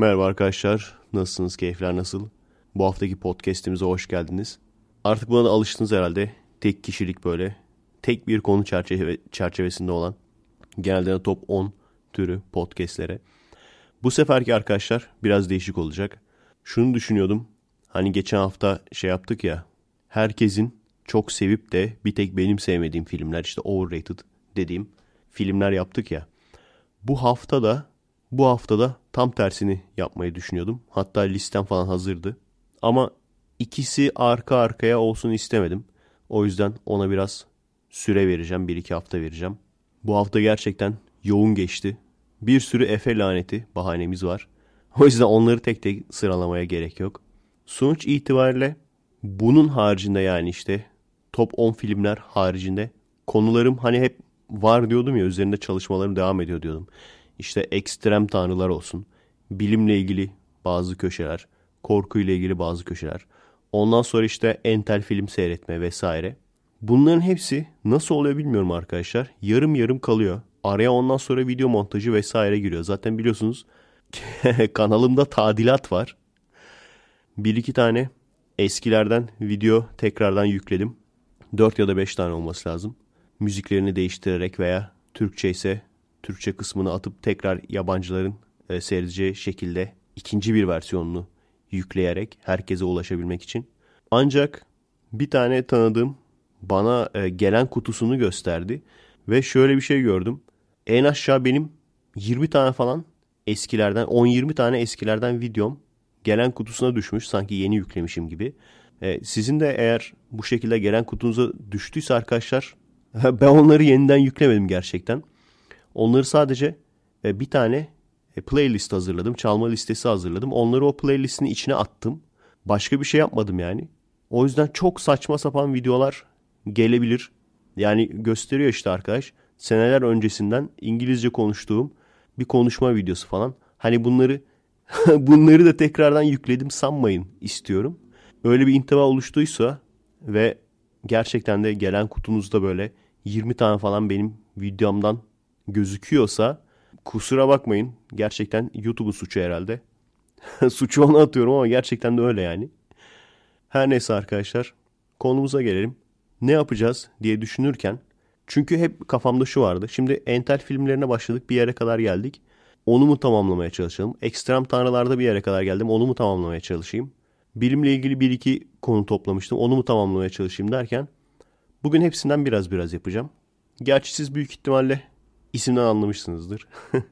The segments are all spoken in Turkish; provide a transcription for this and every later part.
Merhaba arkadaşlar. Nasılsınız? Keyifler nasıl? Bu haftaki podcast'imize hoş geldiniz. Artık buna da alıştınız herhalde. Tek kişilik böyle. Tek bir konu çerçeve çerçevesinde olan. Genelde de top 10 türü podcastlere. Bu seferki arkadaşlar biraz değişik olacak. Şunu düşünüyordum. Hani geçen hafta şey yaptık ya. Herkesin çok sevip de bir tek benim sevmediğim filmler işte overrated dediğim filmler yaptık ya. Bu hafta da bu haftada tam tersini yapmayı düşünüyordum. Hatta listem falan hazırdı. Ama ikisi arka arkaya olsun istemedim. O yüzden ona biraz süre vereceğim. Bir iki hafta vereceğim. Bu hafta gerçekten yoğun geçti. Bir sürü Efe laneti bahanemiz var. O yüzden onları tek tek sıralamaya gerek yok. Sonuç itibariyle bunun haricinde yani işte top 10 filmler haricinde konularım hani hep var diyordum ya üzerinde çalışmalarım devam ediyor diyordum. İşte ekstrem tanrılar olsun. Bilimle ilgili bazı köşeler. Korkuyla ilgili bazı köşeler. Ondan sonra işte entel film seyretme vesaire. Bunların hepsi nasıl oluyor bilmiyorum arkadaşlar. Yarım yarım kalıyor. Araya ondan sonra video montajı vesaire giriyor. Zaten biliyorsunuz kanalımda tadilat var. Bir iki tane eskilerden video tekrardan yükledim. 4 ya da 5 tane olması lazım. Müziklerini değiştirerek veya Türkçe ise Türkçe kısmını atıp tekrar yabancıların e, seyredeceği şekilde ikinci bir versiyonunu yükleyerek herkese ulaşabilmek için. Ancak bir tane tanıdığım bana e, gelen kutusunu gösterdi ve şöyle bir şey gördüm. En aşağı benim 20 tane falan eskilerden 10-20 tane eskilerden videom gelen kutusuna düşmüş sanki yeni yüklemişim gibi. E, sizin de eğer bu şekilde gelen kutunuza düştüyse arkadaşlar ben onları yeniden yüklemedim gerçekten. Onları sadece e, bir tane e, playlist hazırladım. Çalma listesi hazırladım. Onları o playlistin içine attım. Başka bir şey yapmadım yani. O yüzden çok saçma sapan videolar gelebilir. Yani gösteriyor işte arkadaş. Seneler öncesinden İngilizce konuştuğum bir konuşma videosu falan. Hani bunları bunları da tekrardan yükledim sanmayın istiyorum. Öyle bir intiba oluştuysa ve gerçekten de gelen kutunuzda böyle 20 tane falan benim videomdan gözüküyorsa kusura bakmayın. Gerçekten YouTube'un suçu herhalde. suçu ona atıyorum ama gerçekten de öyle yani. Her neyse arkadaşlar konumuza gelelim. Ne yapacağız diye düşünürken çünkü hep kafamda şu vardı. Şimdi entel filmlerine başladık bir yere kadar geldik. Onu mu tamamlamaya çalışalım? Ekstrem tanrılarda bir yere kadar geldim. Onu mu tamamlamaya çalışayım? Bilimle ilgili bir iki konu toplamıştım. Onu mu tamamlamaya çalışayım derken bugün hepsinden biraz biraz yapacağım. Gerçi siz büyük ihtimalle isimden anlamışsınızdır.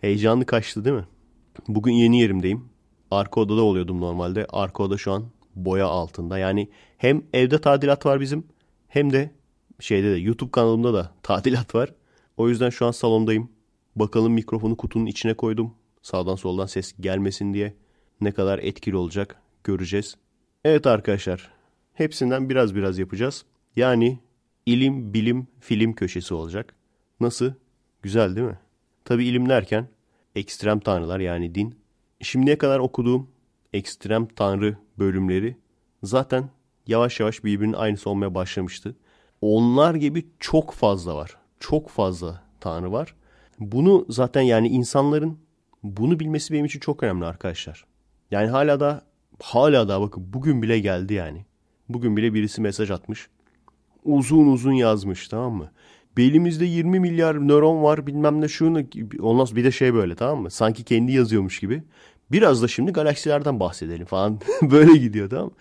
Heyecanlı kaçtı değil mi? Bugün yeni yerimdeyim. Arka odada oluyordum normalde. Arka oda şu an boya altında. Yani hem evde tadilat var bizim hem de şeyde de YouTube kanalımda da tadilat var. O yüzden şu an salondayım. Bakalım mikrofonu kutunun içine koydum. Sağdan soldan ses gelmesin diye. Ne kadar etkili olacak göreceğiz. Evet arkadaşlar. Hepsinden biraz biraz yapacağız. Yani ilim, bilim, film köşesi olacak. Nasıl? Güzel değil mi? Tabi ilim derken ekstrem tanrılar yani din. Şimdiye kadar okuduğum ekstrem tanrı bölümleri zaten yavaş yavaş birbirinin aynısı olmaya başlamıştı. Onlar gibi çok fazla var. Çok fazla tanrı var. Bunu zaten yani insanların bunu bilmesi benim için çok önemli arkadaşlar. Yani hala da hala da bakın bugün bile geldi yani. Bugün bile birisi mesaj atmış. Uzun uzun yazmış tamam mı? Belimizde 20 milyar nöron var bilmem ne şunu. Ondan bir de şey böyle tamam mı? Sanki kendi yazıyormuş gibi. Biraz da şimdi galaksilerden bahsedelim falan. böyle gidiyor tamam mı?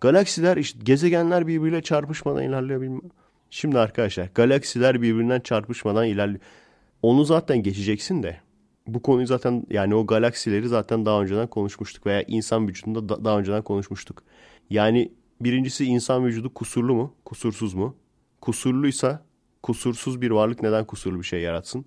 Galaksiler işte gezegenler birbiriyle çarpışmadan ilerliyor bilmem. Şimdi arkadaşlar galaksiler birbirinden çarpışmadan ilerliyor. Onu zaten geçeceksin de. Bu konuyu zaten yani o galaksileri zaten daha önceden konuşmuştuk veya insan vücudunda da, daha önceden konuşmuştuk. Yani birincisi insan vücudu kusurlu mu? Kusursuz mu? Kusurluysa kusursuz bir varlık neden kusurlu bir şey yaratsın?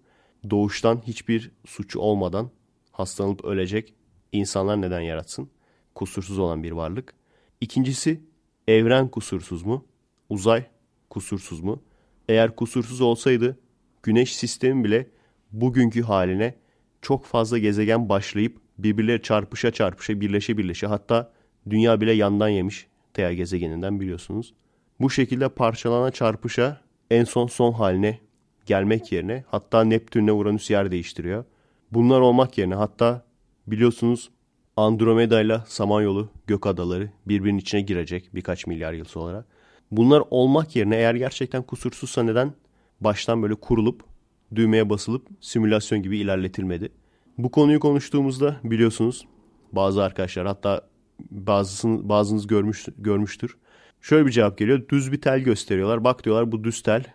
Doğuştan hiçbir suçu olmadan hastalanıp ölecek insanlar neden yaratsın? Kusursuz olan bir varlık. İkincisi evren kusursuz mu? Uzay kusursuz mu? Eğer kusursuz olsaydı güneş sistemi bile bugünkü haline çok fazla gezegen başlayıp birbirleri çarpışa çarpışa birleşe birleşe hatta dünya bile yandan yemiş Thea gezegeninden biliyorsunuz. Bu şekilde parçalana çarpışa en son son haline gelmek yerine hatta Neptünle Uranüs yer değiştiriyor. Bunlar olmak yerine hatta Biliyorsunuz Andromeda ile Samanyolu gök adaları birbirinin içine girecek birkaç milyar yıl sonra. Bunlar olmak yerine eğer gerçekten kusursuzsa neden baştan böyle kurulup düğmeye basılıp simülasyon gibi ilerletilmedi? Bu konuyu konuştuğumuzda biliyorsunuz bazı arkadaşlar hatta bazısını, bazınız görmüş, görmüştür. Şöyle bir cevap geliyor. Düz bir tel gösteriyorlar. Bak diyorlar bu düz tel.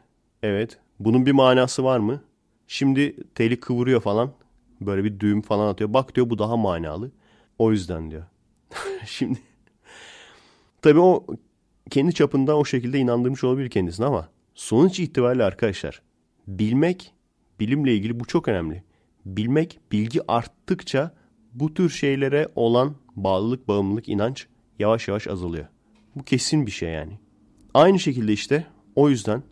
Evet. Bunun bir manası var mı? Şimdi teli kıvırıyor falan. Böyle bir düğüm falan atıyor. Bak diyor bu daha manalı. O yüzden diyor. Şimdi tabii o kendi çapında o şekilde inandırmış olabilir kendisine ama sonuç itibariyle arkadaşlar bilmek bilimle ilgili bu çok önemli. Bilmek bilgi arttıkça bu tür şeylere olan bağlılık, bağımlılık, inanç yavaş yavaş azalıyor. Bu kesin bir şey yani. Aynı şekilde işte o yüzden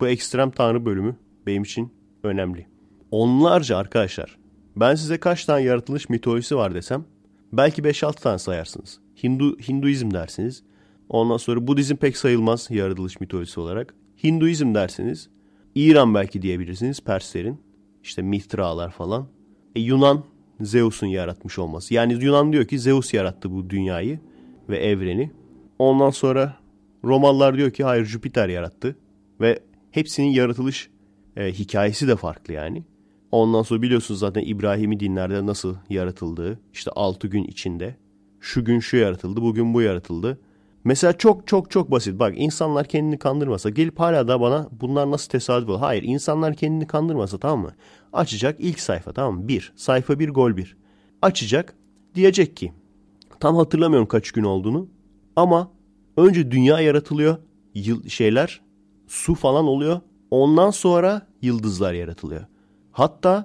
bu ekstrem tanrı bölümü benim için önemli. Onlarca arkadaşlar. Ben size kaç tane yaratılış mitolojisi var desem belki 5-6 tane sayarsınız. Hindu Hinduizm dersiniz. Ondan sonra Budizm pek sayılmaz yaratılış mitolojisi olarak. Hinduizm dersiniz. İran belki diyebilirsiniz Perslerin. İşte Mitralar falan. E, Yunan Zeus'un yaratmış olması. Yani Yunan diyor ki Zeus yarattı bu dünyayı ve evreni. Ondan sonra Romalılar diyor ki hayır Jüpiter yarattı. Ve hepsinin yaratılış e, hikayesi de farklı yani. Ondan sonra biliyorsunuz zaten İbrahim'i dinlerde nasıl yaratıldığı. işte 6 gün içinde. Şu gün şu yaratıldı, bugün bu yaratıldı. Mesela çok çok çok basit. Bak insanlar kendini kandırmasa gelip hala da bana bunlar nasıl tesadüf olur? Hayır insanlar kendini kandırmasa tamam mı? Açacak ilk sayfa tamam mı? Bir. Sayfa bir gol bir. Açacak diyecek ki tam hatırlamıyorum kaç gün olduğunu ama önce dünya yaratılıyor. Yıl, şeyler su falan oluyor. Ondan sonra yıldızlar yaratılıyor. Hatta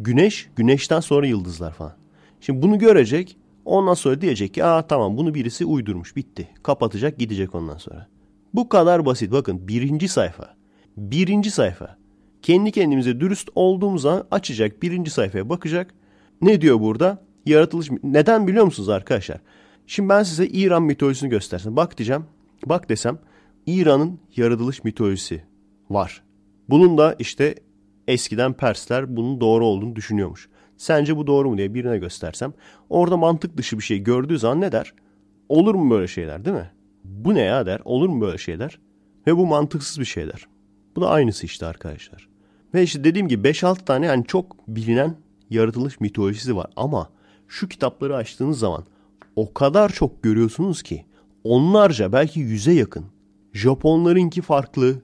güneş, güneşten sonra yıldızlar falan. Şimdi bunu görecek. Ondan sonra diyecek ki aa tamam bunu birisi uydurmuş bitti. Kapatacak gidecek ondan sonra. Bu kadar basit. Bakın birinci sayfa. Birinci sayfa. Kendi kendimize dürüst olduğumuz zaman açacak birinci sayfaya bakacak. Ne diyor burada? Yaratılış. Neden biliyor musunuz arkadaşlar? Şimdi ben size İran mitolojisini göstersem. Bak diyeceğim. Bak desem İran'ın yaratılış mitolojisi var. Bunun da işte eskiden Persler bunun doğru olduğunu düşünüyormuş. Sence bu doğru mu diye birine göstersem orada mantık dışı bir şey gördüğü zaman ne der? Olur mu böyle şeyler değil mi? Bu ne ya der. Olur mu böyle şeyler? Ve bu mantıksız bir şeyler. Bu da aynısı işte arkadaşlar. Ve işte dediğim gibi 5-6 tane yani çok bilinen yaratılış mitolojisi var. Ama şu kitapları açtığınız zaman o kadar çok görüyorsunuz ki onlarca belki yüze yakın. Japonlarınki farklı.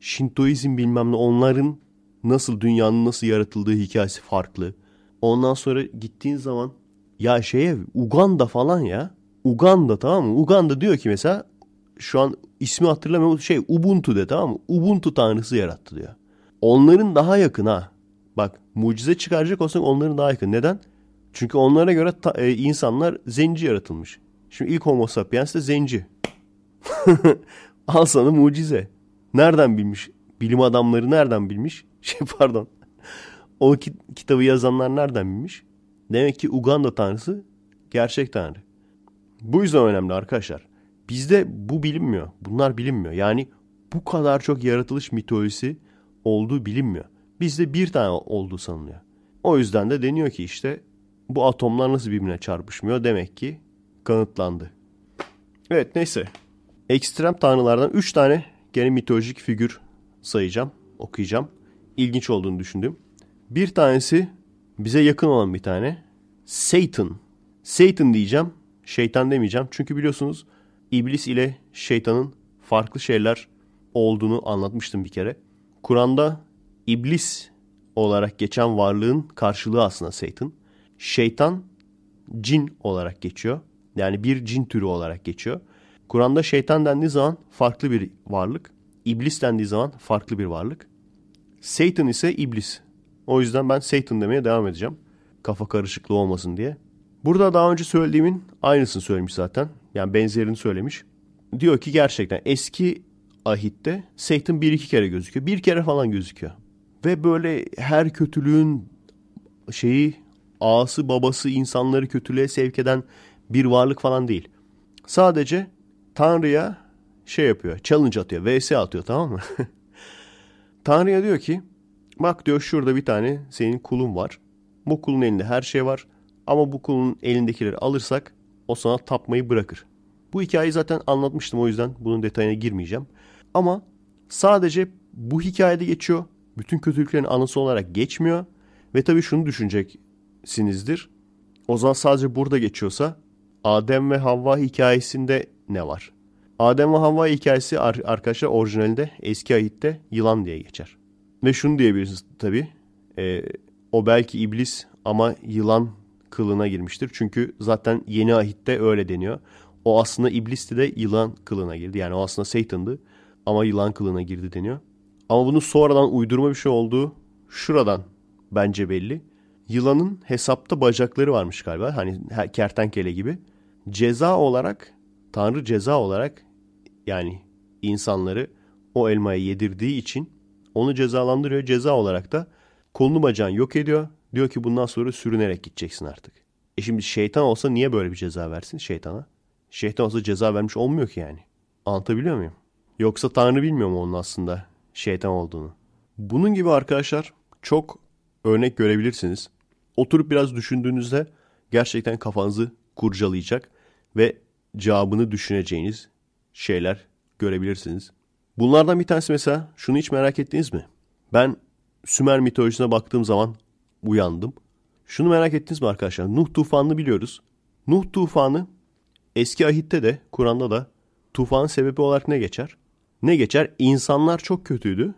Şintoizm bilmem ne onların nasıl dünyanın nasıl yaratıldığı hikayesi farklı. Ondan sonra gittiğin zaman ya şeye Uganda falan ya. Uganda tamam mı? Uganda diyor ki mesela şu an ismi hatırlamıyorum şey Ubuntu de tamam mı? Ubuntu tanrısı yarattı diyor. Onların daha yakın ha. Bak mucize çıkaracak olsak onların daha yakın. Neden? Çünkü onlara göre ta, e, insanlar zenci yaratılmış. Şimdi ilk homo sapiens de zenci. Al sana mucize. Nereden bilmiş? Bilim adamları nereden bilmiş? Şey pardon. O ki, kitabı yazanlar nereden bilmiş? Demek ki Uganda tanrısı gerçek tanrı. Bu yüzden önemli arkadaşlar. Bizde bu bilinmiyor. Bunlar bilinmiyor. Yani bu kadar çok yaratılış mitolojisi olduğu bilinmiyor. Bizde bir tane olduğu sanılıyor. O yüzden de deniyor ki işte bu atomlar nasıl birbirine çarpışmıyor demek ki kanıtlandı. Evet neyse. Ekstrem tanrılardan 3 tane gene mitolojik figür sayacağım, okuyacağım. İlginç olduğunu düşündüm. Bir tanesi bize yakın olan bir tane. Satan. Satan diyeceğim. Şeytan demeyeceğim. Çünkü biliyorsunuz iblis ile şeytanın farklı şeyler olduğunu anlatmıştım bir kere. Kur'an'da iblis olarak geçen varlığın karşılığı aslında Satan. Şeytan cin olarak geçiyor. Yani bir cin türü olarak geçiyor. Kur'an'da şeytan dendiği zaman farklı bir varlık. İblis dendiği zaman farklı bir varlık. Satan ise iblis. O yüzden ben Satan demeye devam edeceğim. Kafa karışıklığı olmasın diye. Burada daha önce söylediğimin aynısını söylemiş zaten. Yani benzerini söylemiş. Diyor ki gerçekten eski ahitte Satan bir iki kere gözüküyor. Bir kere falan gözüküyor. Ve böyle her kötülüğün şeyi ağası babası insanları kötülüğe sevk eden bir varlık falan değil. Sadece Tanrı'ya şey yapıyor. Challenge atıyor. VS atıyor tamam mı? Tanrı'ya diyor ki bak diyor şurada bir tane senin kulun var. Bu kulun elinde her şey var. Ama bu kulun elindekileri alırsak o sana tapmayı bırakır. Bu hikayeyi zaten anlatmıştım o yüzden bunun detayına girmeyeceğim. Ama sadece bu hikayede geçiyor. Bütün kötülüklerin anısı olarak geçmiyor. Ve tabii şunu düşüneceksinizdir. O zaman sadece burada geçiyorsa Adem ve Havva hikayesinde ne var? Adem ve Havva hikayesi arkadaşlar orijinalinde eski ahitte yılan diye geçer. Ve şunu diyebilirsiniz tabii. E, o belki iblis ama yılan kılına girmiştir. Çünkü zaten yeni ahitte öyle deniyor. O aslında iblisti de yılan kılına girdi. Yani o aslında Satan'dı ama yılan kılına girdi deniyor. Ama bunun sonradan uydurma bir şey olduğu şuradan bence belli. Yılanın hesapta bacakları varmış galiba. Hani kertenkele gibi. Ceza olarak, Tanrı ceza olarak yani insanları o elmayı yedirdiği için onu cezalandırıyor. Ceza olarak da kolunu bacağını yok ediyor. Diyor ki bundan sonra sürünerek gideceksin artık. E şimdi şeytan olsa niye böyle bir ceza versin şeytana? Şeytan olsa ceza vermiş olmuyor ki yani. Anlatabiliyor muyum? Yoksa Tanrı bilmiyor mu onun aslında şeytan olduğunu? Bunun gibi arkadaşlar çok örnek görebilirsiniz. Oturup biraz düşündüğünüzde gerçekten kafanızı kurcalayacak ve cevabını düşüneceğiniz şeyler görebilirsiniz. Bunlardan bir tanesi mesela şunu hiç merak ettiniz mi? Ben Sümer mitolojisine baktığım zaman uyandım. Şunu merak ettiniz mi arkadaşlar? Nuh tufanını biliyoruz. Nuh tufanı eski ahitte de Kur'an'da da tufanın sebebi olarak ne geçer? Ne geçer? İnsanlar çok kötüydü.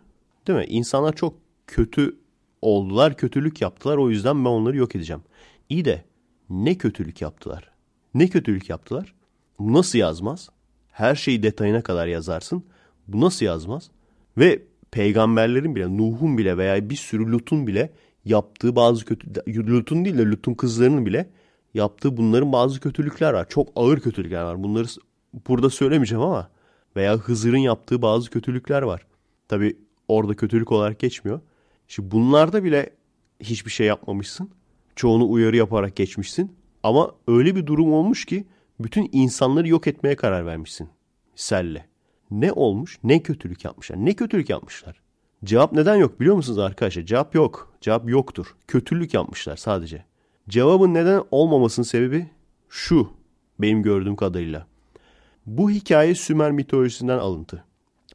Değil mi? İnsanlar çok kötü oldular, kötülük yaptılar. O yüzden ben onları yok edeceğim. İyi de ne kötülük yaptılar? Ne kötülük yaptılar? Bu nasıl yazmaz? Her şeyi detayına kadar yazarsın. Bu nasıl yazmaz? Ve peygamberlerin bile, Nuh'un bile veya bir sürü Lut'un bile yaptığı bazı kötü Lut'un değil de Lut'un kızlarının bile yaptığı bunların bazı kötülükler var. Çok ağır kötülükler var. Bunları burada söylemeyeceğim ama veya Hızır'ın yaptığı bazı kötülükler var. Tabi orada kötülük olarak geçmiyor. Şimdi bunlarda bile hiçbir şey yapmamışsın. Çoğunu uyarı yaparak geçmişsin. Ama öyle bir durum olmuş ki bütün insanları yok etmeye karar vermişsin. Selle. Ne olmuş? Ne kötülük yapmışlar? Ne kötülük yapmışlar? Cevap neden yok biliyor musunuz arkadaşlar? Cevap yok. Cevap yoktur. Kötülük yapmışlar sadece. Cevabın neden olmamasının sebebi şu benim gördüğüm kadarıyla. Bu hikaye Sümer mitolojisinden alıntı.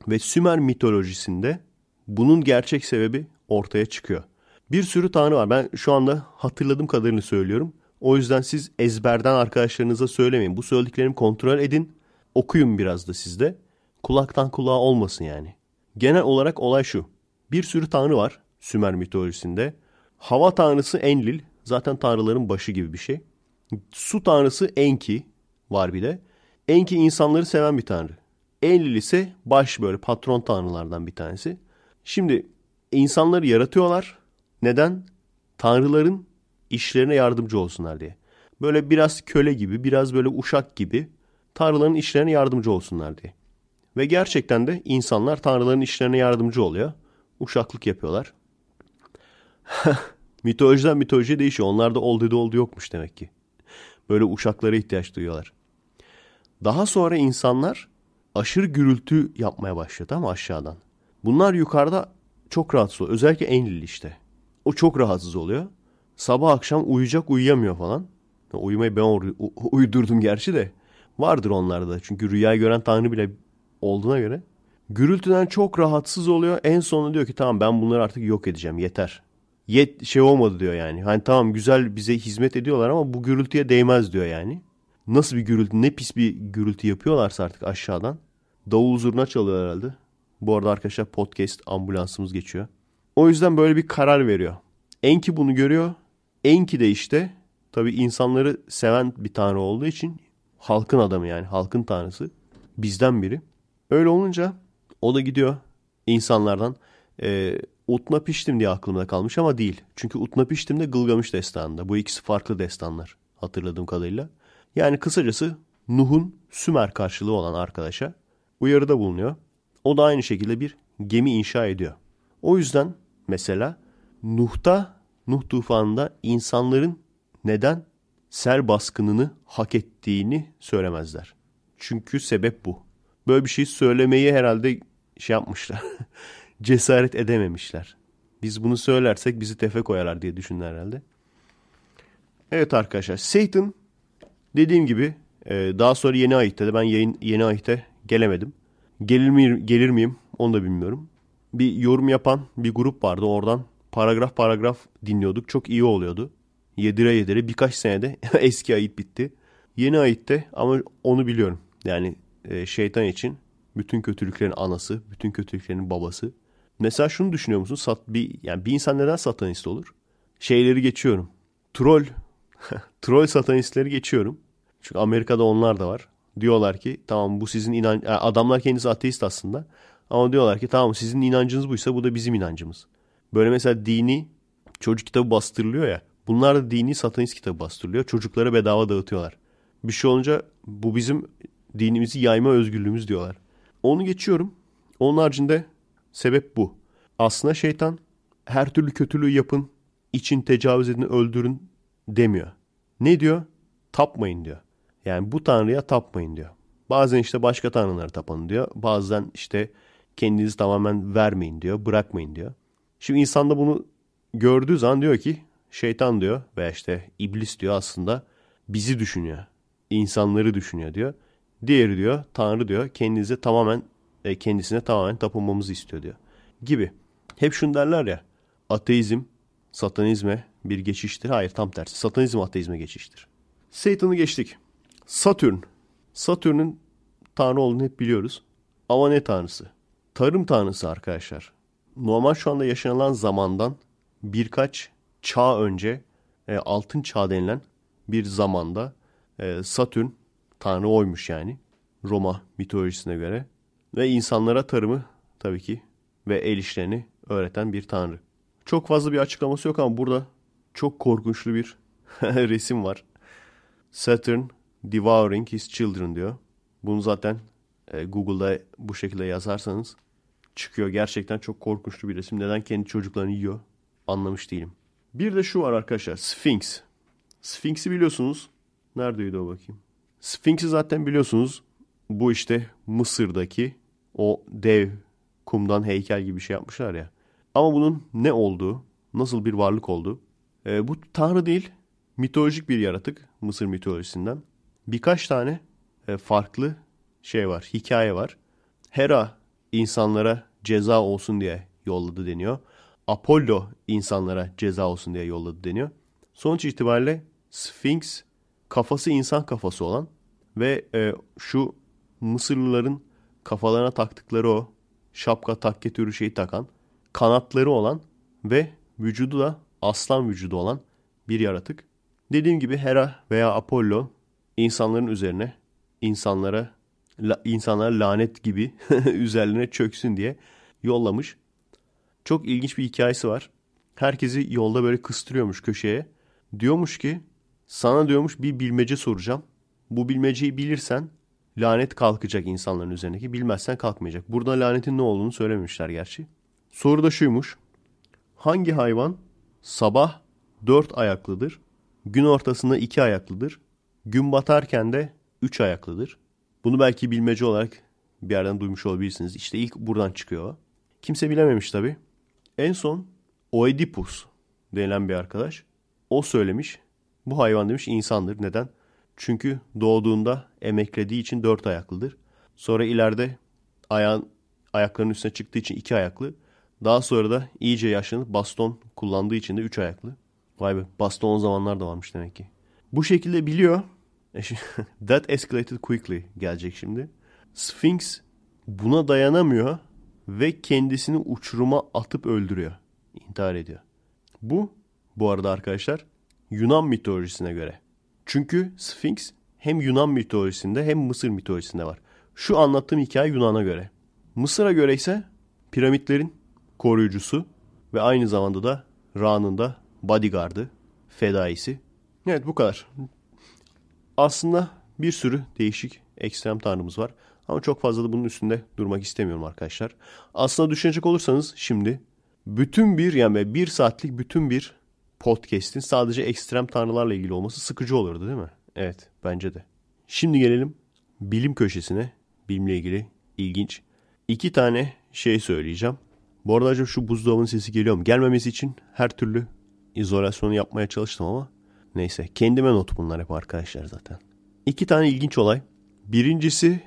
Ve Sümer mitolojisinde bunun gerçek sebebi ortaya çıkıyor. Bir sürü tanrı var. Ben şu anda hatırladığım kadarını söylüyorum. O yüzden siz ezberden arkadaşlarınıza söylemeyin. Bu söylediklerimi kontrol edin. Okuyun biraz da sizde. Kulaktan kulağa olmasın yani. Genel olarak olay şu. Bir sürü tanrı var Sümer mitolojisinde. Hava tanrısı Enlil. Zaten tanrıların başı gibi bir şey. Su tanrısı Enki var bir de. Enki insanları seven bir tanrı. Enlil ise baş böyle patron tanrılardan bir tanesi. Şimdi insanları yaratıyorlar. Neden? Tanrıların işlerine yardımcı olsunlar diye. Böyle biraz köle gibi, biraz böyle uşak gibi tanrıların işlerine yardımcı olsunlar diye. Ve gerçekten de insanlar tanrıların işlerine yardımcı oluyor. Uşaklık yapıyorlar. Mitolojiden mitolojiye değişiyor. Onlarda ol dedi oldu yokmuş demek ki. Böyle uşaklara ihtiyaç duyuyorlar. Daha sonra insanlar aşırı gürültü yapmaya başladı ama aşağıdan. Bunlar yukarıda çok rahatsız oluyor. Özellikle Enlil işte. O çok rahatsız oluyor. Sabah akşam uyuyacak uyuyamıyor falan. Uyumayı ben uydurdum gerçi de. Vardır onlarda. Çünkü rüya gören tanrı bile olduğuna göre. Gürültüden çok rahatsız oluyor. En sonunda diyor ki tamam ben bunları artık yok edeceğim yeter. Yet şey olmadı diyor yani. Hani tamam güzel bize hizmet ediyorlar ama bu gürültüye değmez diyor yani. Nasıl bir gürültü ne pis bir gürültü yapıyorlarsa artık aşağıdan. Davul zurna çalıyor herhalde. Bu arada arkadaşlar podcast ambulansımız geçiyor. O yüzden böyle bir karar veriyor. Enki bunu görüyor. Enki de işte tabii insanları seven bir tanrı olduğu için halkın adamı yani halkın tanrısı bizden biri. Öyle olunca o da gidiyor insanlardan e, Utna Piştim diye aklımda kalmış ama değil. Çünkü Utna Piştim de Gılgamış destanında. Bu ikisi farklı destanlar hatırladığım kadarıyla. Yani kısacası Nuh'un Sümer karşılığı olan arkadaşa uyarıda bulunuyor. O da aynı şekilde bir gemi inşa ediyor. O yüzden mesela Nuh'ta, Nuh tufanında insanların neden sel baskınını hak ettiğini söylemezler. Çünkü sebep bu. Böyle bir şey söylemeyi herhalde şey yapmışlar. cesaret edememişler. Biz bunu söylersek bizi tefe koyarlar diye düşündüler herhalde. Evet arkadaşlar Satan dediğim gibi e, daha sonra yeni ayette de ben yayın, yeni ayette gelemedim. Gelir, mi, gelir miyim onu da bilmiyorum. Bir yorum yapan bir grup vardı oradan paragraf paragraf dinliyorduk. Çok iyi oluyordu. Yedire yedire birkaç senede eski ayet bitti. Yeni ayette ama onu biliyorum. Yani e, şeytan için bütün kötülüklerin anası, bütün kötülüklerin babası. Mesela şunu düşünüyor musun? Sat, bir, yani bir insan neden satanist olur? Şeyleri geçiyorum. Troll, troll satanistleri geçiyorum. Çünkü Amerika'da onlar da var. Diyorlar ki tamam bu sizin inan adamlar kendisi ateist aslında. Ama diyorlar ki tamam sizin inancınız buysa bu da bizim inancımız. Böyle mesela dini çocuk kitabı bastırılıyor ya. Bunlar da dini satanist kitabı bastırılıyor. Çocuklara bedava dağıtıyorlar. Bir şey olunca bu bizim dinimizi yayma özgürlüğümüz diyorlar. Onu geçiyorum. Onun haricinde sebep bu. Aslında şeytan her türlü kötülüğü yapın, için tecavüz edin, öldürün demiyor. Ne diyor? Tapmayın diyor. Yani bu tanrıya tapmayın diyor. Bazen işte başka tanrılara tapın diyor. Bazen işte kendinizi tamamen vermeyin diyor, bırakmayın diyor. Şimdi insan da bunu gördüğü zaman diyor ki şeytan diyor veya işte iblis diyor aslında bizi düşünüyor. insanları düşünüyor diyor. Diğeri diyor Tanrı diyor kendinize tamamen e, kendisine tamamen tapınmamızı istiyor diyor. Gibi. Hep şunu derler ya ateizm satanizme bir geçiştir. Hayır tam tersi. Satanizm ateizme geçiştir. Satan'ı geçtik. Satürn. Satürn'ün tanrı olduğunu hep biliyoruz. Ama ne tanrısı? Tarım tanrısı arkadaşlar. Normal şu anda yaşanılan zamandan birkaç çağ önce e, altın çağ denilen bir zamanda e, Satürn tanrı oymuş yani. Roma mitolojisine göre. Ve insanlara tarımı tabii ki ve el işlerini öğreten bir tanrı. Çok fazla bir açıklaması yok ama burada çok korkunçlu bir resim var. Saturn devouring his children diyor. Bunu zaten e, Google'da bu şekilde yazarsanız çıkıyor. Gerçekten çok korkunçlu bir resim. Neden kendi çocuklarını yiyor anlamış değilim. Bir de şu var arkadaşlar. Sphinx. Sphinx'i biliyorsunuz. Neredeydi o bakayım. Sphinx'i zaten biliyorsunuz. Bu işte Mısır'daki o dev kumdan heykel gibi bir şey yapmışlar ya. Ama bunun ne olduğu, nasıl bir varlık olduğu. E, bu tanrı değil, mitolojik bir yaratık Mısır mitolojisinden. Birkaç tane e, farklı şey var, hikaye var. Hera insanlara ceza olsun diye yolladı deniyor. Apollo insanlara ceza olsun diye yolladı deniyor. Sonuç itibariyle Sphinx kafası insan kafası olan ve e, şu Mısırlıların kafalarına taktıkları o şapka takke türü şeyi takan kanatları olan ve vücudu da aslan vücudu olan bir yaratık. Dediğim gibi Hera veya Apollo insanların üzerine insanlara la, insanlara lanet gibi üzerlerine çöksün diye yollamış. Çok ilginç bir hikayesi var. Herkesi yolda böyle kıstırıyormuş köşeye. Diyormuş ki sana diyormuş bir bilmece soracağım. Bu bilmeceyi bilirsen lanet kalkacak insanların üzerindeki. Bilmezsen kalkmayacak. Burada lanetin ne olduğunu söylememişler gerçi. Soru da şuymuş. Hangi hayvan sabah dört ayaklıdır, gün ortasında iki ayaklıdır, gün batarken de üç ayaklıdır? Bunu belki bilmece olarak bir yerden duymuş olabilirsiniz. İşte ilk buradan çıkıyor. Kimse bilememiş tabii. En son Oedipus denilen bir arkadaş. O söylemiş. Bu hayvan demiş insandır. Neden? Çünkü doğduğunda emeklediği için dört ayaklıdır. Sonra ileride ayağın, ayaklarının üstüne çıktığı için iki ayaklı. Daha sonra da iyice yaşlanıp baston kullandığı için de üç ayaklı. Vay be baston o zamanlar da varmış demek ki. Bu şekilde biliyor. E That escalated quickly gelecek şimdi. Sphinx buna dayanamıyor ve kendisini uçuruma atıp öldürüyor. İntihar ediyor. Bu bu arada arkadaşlar Yunan mitolojisine göre. Çünkü Sphinx hem Yunan mitolojisinde hem Mısır mitolojisinde var. Şu anlattığım hikaye Yunan'a göre. Mısır'a göre ise piramitlerin koruyucusu ve aynı zamanda da Ra'nın da bodyguardı, fedaisi. Evet bu kadar. Aslında bir sürü değişik ekstrem tanrımız var. Ama çok fazla da bunun üstünde durmak istemiyorum arkadaşlar. Aslında düşünecek olursanız şimdi bütün bir yani bir saatlik bütün bir podcast'in sadece ekstrem tanrılarla ilgili olması sıkıcı olurdu değil mi? Evet bence de. Şimdi gelelim bilim köşesine. Bilimle ilgili ilginç. iki tane şey söyleyeceğim. Bu arada acaba şu buzdolabının sesi geliyor mu? Gelmemesi için her türlü izolasyonu yapmaya çalıştım ama Neyse kendime not bunlar hep arkadaşlar zaten. İki tane ilginç olay. Birincisi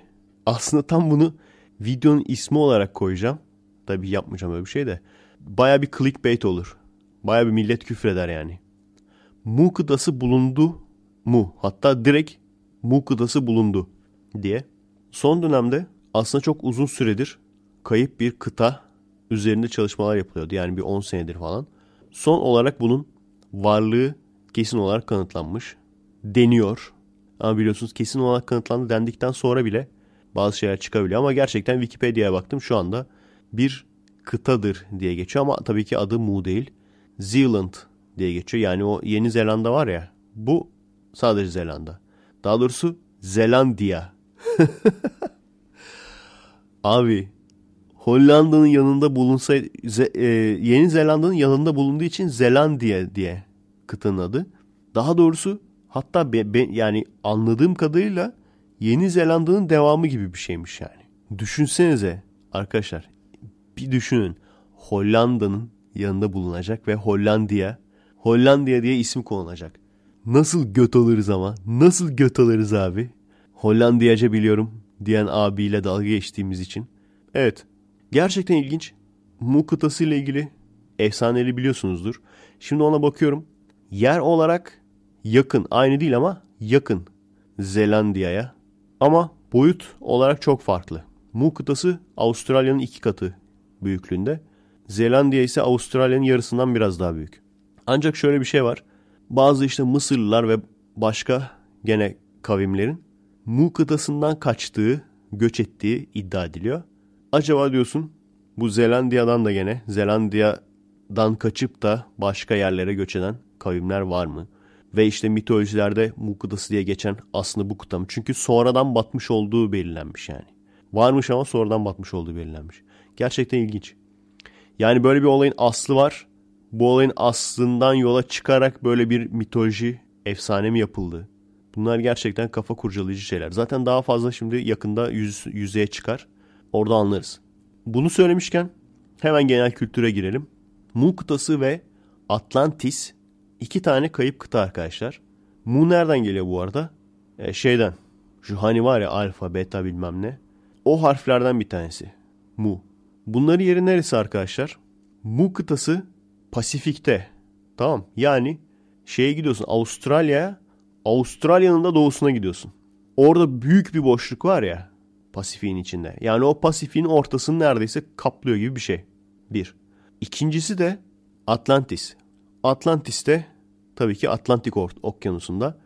aslında tam bunu videonun ismi olarak koyacağım. Tabii yapmayacağım öyle bir şey de. Baya bir clickbait olur. Baya bir millet küfreder yani. Mu kıtası bulundu mu? Hatta direkt Mu kıtası bulundu diye. Son dönemde aslında çok uzun süredir kayıp bir kıta üzerinde çalışmalar yapılıyordu. Yani bir 10 senedir falan. Son olarak bunun varlığı kesin olarak kanıtlanmış. Deniyor. Ama biliyorsunuz kesin olarak kanıtlandı dendikten sonra bile bazı şeyler çıkabiliyor. Ama gerçekten Wikipedia'ya baktım şu anda bir kıtadır diye geçiyor. Ama tabii ki adı Mu değil. Zealand diye geçiyor. Yani o Yeni Zelanda var ya bu sadece Zelanda. Daha doğrusu Zelandia. Abi Hollanda'nın yanında bulunsaydı e, Yeni Zelanda'nın yanında bulunduğu için Zelandia diye kıtanın adı. Daha doğrusu hatta be, be, yani anladığım kadarıyla Yeni Zelanda'nın devamı gibi bir şeymiş yani. Düşünsenize arkadaşlar bir düşünün Hollanda'nın yanında bulunacak ve Hollandiya Hollandiya diye isim konulacak. Nasıl göt alırız ama nasıl göt alırız abi? Hollandiyaca biliyorum diyen abiyle dalga geçtiğimiz için. Evet gerçekten ilginç. Mu kıtası ile ilgili efsaneli biliyorsunuzdur. Şimdi ona bakıyorum. Yer olarak yakın aynı değil ama yakın Zelandiya'ya. Ama boyut olarak çok farklı. Mu kıtası Avustralya'nın iki katı büyüklüğünde. Zelandiya ise Avustralya'nın yarısından biraz daha büyük. Ancak şöyle bir şey var. Bazı işte Mısırlılar ve başka gene kavimlerin Mu kıtasından kaçtığı, göç ettiği iddia ediliyor. Acaba diyorsun bu Zelandiya'dan da gene Zelandiya'dan kaçıp da başka yerlere göç eden kavimler var mı? Ve işte mitolojilerde Mu kıtası diye geçen aslında bu kıta mı? Çünkü sonradan batmış olduğu belirlenmiş yani. Varmış ama sonradan batmış olduğu belirlenmiş. Gerçekten ilginç. Yani böyle bir olayın aslı var. Bu olayın aslından yola çıkarak böyle bir mitoloji, efsane mi yapıldı? Bunlar gerçekten kafa kurcalayıcı şeyler. Zaten daha fazla şimdi yakında yüz, yüzeye çıkar. Orada anlarız. Bunu söylemişken hemen genel kültüre girelim. Mu kıtası ve Atlantis iki tane kayıp kıta arkadaşlar. Mu nereden geliyor bu arada? E, şeyden. Şu hani var ya alfa, beta bilmem ne. O harflerden bir tanesi. Mu. Bunları yeri neresi arkadaşlar? Mu kıtası Pasifik'te. Tamam. Yani şeye gidiyorsun Avustralya'ya. Avustralya'nın da doğusuna gidiyorsun. Orada büyük bir boşluk var ya Pasifik'in içinde. Yani o Pasifik'in ortasını neredeyse kaplıyor gibi bir şey. Bir. İkincisi de Atlantis. Atlantis'te tabii ki Atlantik Okyanusu'nda.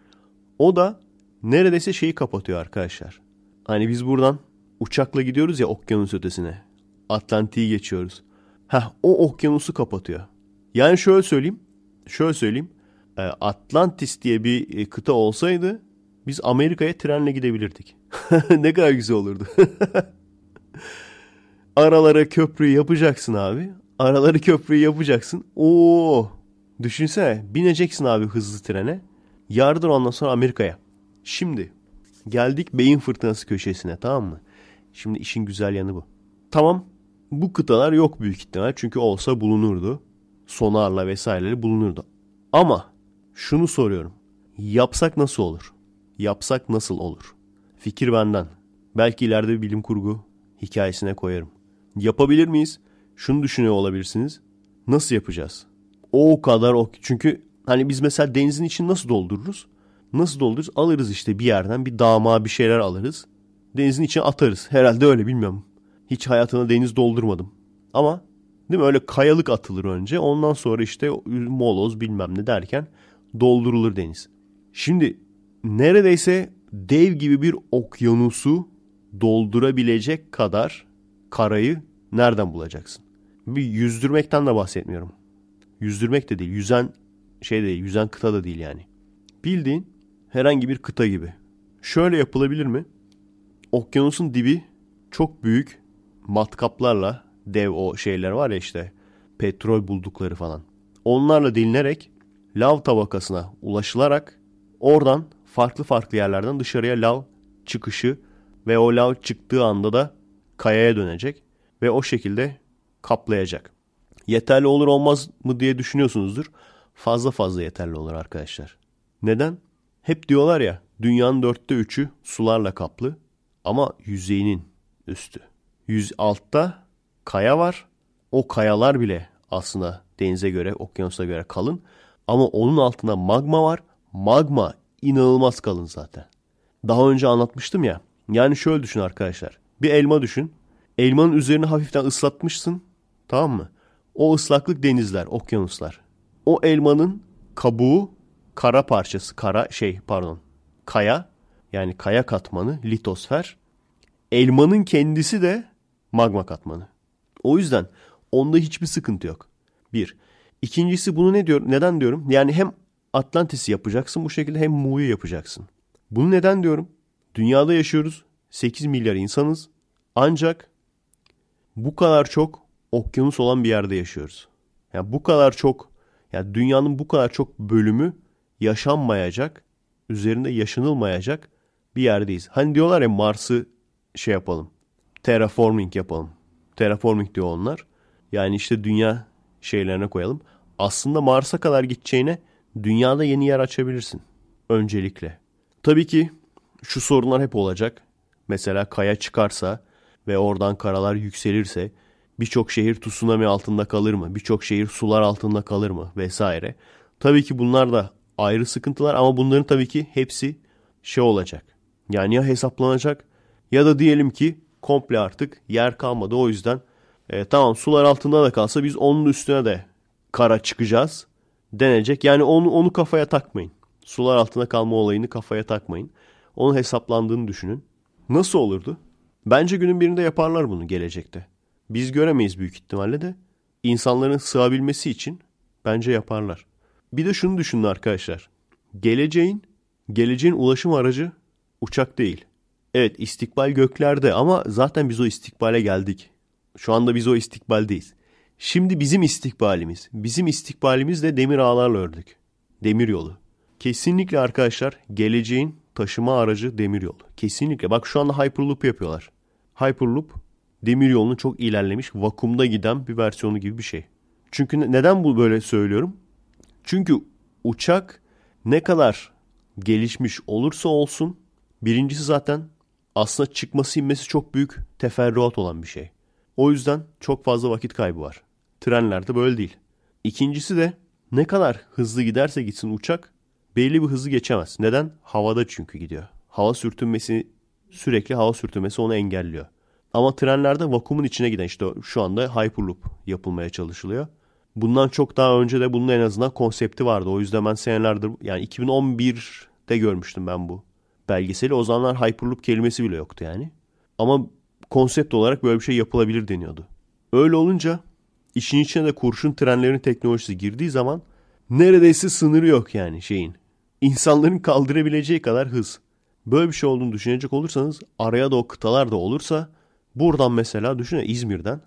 O da neredeyse şeyi kapatıyor arkadaşlar. Hani biz buradan uçakla gidiyoruz ya okyanus ötesine. Atlantik'i geçiyoruz. Heh, o okyanusu kapatıyor. Yani şöyle söyleyeyim. Şöyle söyleyeyim. E, Atlantis diye bir e, kıta olsaydı biz Amerika'ya trenle gidebilirdik. ne kadar güzel olurdu. Aralara köprüyü yapacaksın abi. Araları köprüyü yapacaksın. Oo! Düşünsene bineceksin abi hızlı trene. Yardır ondan sonra Amerika'ya. Şimdi geldik beyin fırtınası köşesine tamam mı? Şimdi işin güzel yanı bu. Tamam bu kıtalar yok büyük ihtimal çünkü olsa bulunurdu. Sonarla vesaireleri bulunurdu. Ama şunu soruyorum. Yapsak nasıl olur? Yapsak nasıl olur? Fikir benden. Belki ileride bir bilim kurgu hikayesine koyarım. Yapabilir miyiz? Şunu düşünüyor olabilirsiniz. Nasıl yapacağız? O kadar o. Çünkü hani biz mesela denizin için nasıl doldururuz? Nasıl doldururuz? Alırız işte bir yerden bir dama bir şeyler alırız. Denizin içine atarız. Herhalde öyle bilmiyorum. Hiç hayatına deniz doldurmadım. Ama değil mi öyle kayalık atılır önce. Ondan sonra işte moloz bilmem ne derken doldurulur deniz. Şimdi neredeyse dev gibi bir okyanusu doldurabilecek kadar karayı nereden bulacaksın? Bir yüzdürmekten de bahsetmiyorum. Yüzdürmek de değil. Yüzen şey değil. Yüzen kıta da değil yani. Bildiğin herhangi bir kıta gibi. Şöyle yapılabilir mi? Okyanusun dibi çok büyük matkaplarla dev o şeyler var ya işte petrol buldukları falan. Onlarla delinerek lav tabakasına ulaşılarak oradan farklı farklı yerlerden dışarıya lav çıkışı ve o lav çıktığı anda da kayaya dönecek ve o şekilde kaplayacak. Yeterli olur olmaz mı diye düşünüyorsunuzdur. Fazla fazla yeterli olur arkadaşlar. Neden? Hep diyorlar ya dünyanın dörtte üçü sularla kaplı ama yüzeyinin üstü. Yüz altta kaya var. O kayalar bile aslında denize göre, okyanusa göre kalın. Ama onun altında magma var. Magma inanılmaz kalın zaten. Daha önce anlatmıştım ya. Yani şöyle düşün arkadaşlar. Bir elma düşün. Elmanın üzerini hafiften ıslatmışsın. Tamam mı? O ıslaklık denizler, okyanuslar. O elmanın kabuğu kara parçası, kara şey pardon. Kaya yani kaya katmanı, litosfer. Elmanın kendisi de magma katmanı. O yüzden onda hiçbir sıkıntı yok. Bir. İkincisi bunu ne diyor? Neden diyorum? Yani hem Atlantis'i yapacaksın bu şekilde hem Mu'yu yapacaksın. Bunu neden diyorum? Dünyada yaşıyoruz. 8 milyar insanız. Ancak bu kadar çok okyanus olan bir yerde yaşıyoruz. Yani bu kadar çok yani dünyanın bu kadar çok bölümü yaşanmayacak, üzerinde yaşanılmayacak bir yerdeyiz. Hani diyorlar ya Mars'ı şey yapalım. Terraforming yapalım. Terraforming diyor onlar. Yani işte dünya şeylerine koyalım. Aslında Mars'a kadar gideceğine dünyada yeni yer açabilirsin. Öncelikle. Tabii ki şu sorunlar hep olacak. Mesela kaya çıkarsa ve oradan karalar yükselirse birçok şehir tsunami altında kalır mı? Birçok şehir sular altında kalır mı? Vesaire. Tabii ki bunlar da ayrı sıkıntılar ama bunların tabii ki hepsi şey olacak. Yani ya hesaplanacak ya da diyelim ki komple artık yer kalmadı. O yüzden e, tamam sular altında da kalsa biz onun üstüne de kara çıkacağız denecek. Yani onu, onu kafaya takmayın. Sular altında kalma olayını kafaya takmayın. Onun hesaplandığını düşünün. Nasıl olurdu? Bence günün birinde yaparlar bunu gelecekte. Biz göremeyiz büyük ihtimalle de. İnsanların sığabilmesi için bence yaparlar. Bir de şunu düşünün arkadaşlar. Geleceğin, geleceğin ulaşım aracı uçak değil. Evet istikbal göklerde ama zaten biz o istikbale geldik. Şu anda biz o istikbaldeyiz. Şimdi bizim istikbalimiz, bizim istikbalimiz de demir ağlarla ördük. Demir yolu. Kesinlikle arkadaşlar geleceğin taşıma aracı demir yolu. Kesinlikle. Bak şu anda Hyperloop yapıyorlar. Hyperloop demir yolunun çok ilerlemiş vakumda giden bir versiyonu gibi bir şey. Çünkü neden bu böyle söylüyorum? Çünkü uçak ne kadar gelişmiş olursa olsun birincisi zaten aslında çıkması inmesi çok büyük teferruat olan bir şey. O yüzden çok fazla vakit kaybı var. Trenlerde böyle değil. İkincisi de ne kadar hızlı giderse gitsin uçak belli bir hızı geçemez. Neden? Havada çünkü gidiyor. Hava sürtünmesi sürekli hava sürtünmesi onu engelliyor. Ama trenlerde vakumun içine giden işte şu anda Hyperloop yapılmaya çalışılıyor. Bundan çok daha önce de bunun en azından konsepti vardı. O yüzden ben senelerdir yani 2011'de görmüştüm ben bu belgeseli. O zamanlar Hyperloop kelimesi bile yoktu yani. Ama konsept olarak böyle bir şey yapılabilir deniyordu. Öyle olunca işin içine de kurşun trenlerin teknolojisi girdiği zaman neredeyse sınırı yok yani şeyin. İnsanların kaldırabileceği kadar hız. Böyle bir şey olduğunu düşünecek olursanız araya da o kıtalar da olursa buradan mesela düşünün İzmir'den.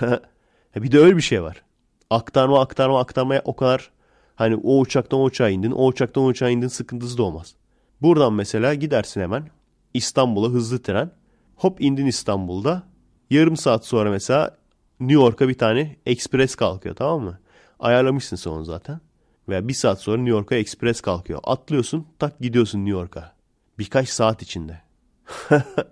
bir de öyle bir şey var. Aktarma aktarma aktarmaya o kadar hani o uçaktan o uçağa indin o uçaktan o uçağa indin sıkıntısı da olmaz. Buradan mesela gidersin hemen İstanbul'a hızlı tren. Hop indin İstanbul'da. Yarım saat sonra mesela New York'a bir tane ekspres kalkıyor tamam mı? Ayarlamışsın sen onu zaten. Veya bir saat sonra New York'a ekspres kalkıyor. Atlıyorsun tak gidiyorsun New York'a. Birkaç saat içinde.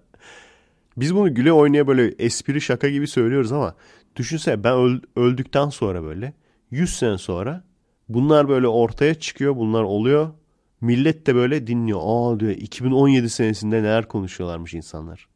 Biz bunu güle oynaya böyle espri şaka gibi söylüyoruz ama düşünsene ben öldükten sonra böyle 100 sene sonra bunlar böyle ortaya çıkıyor bunlar oluyor. Millet de böyle dinliyor. Aa diyor 2017 senesinde neler konuşuyorlarmış insanlar.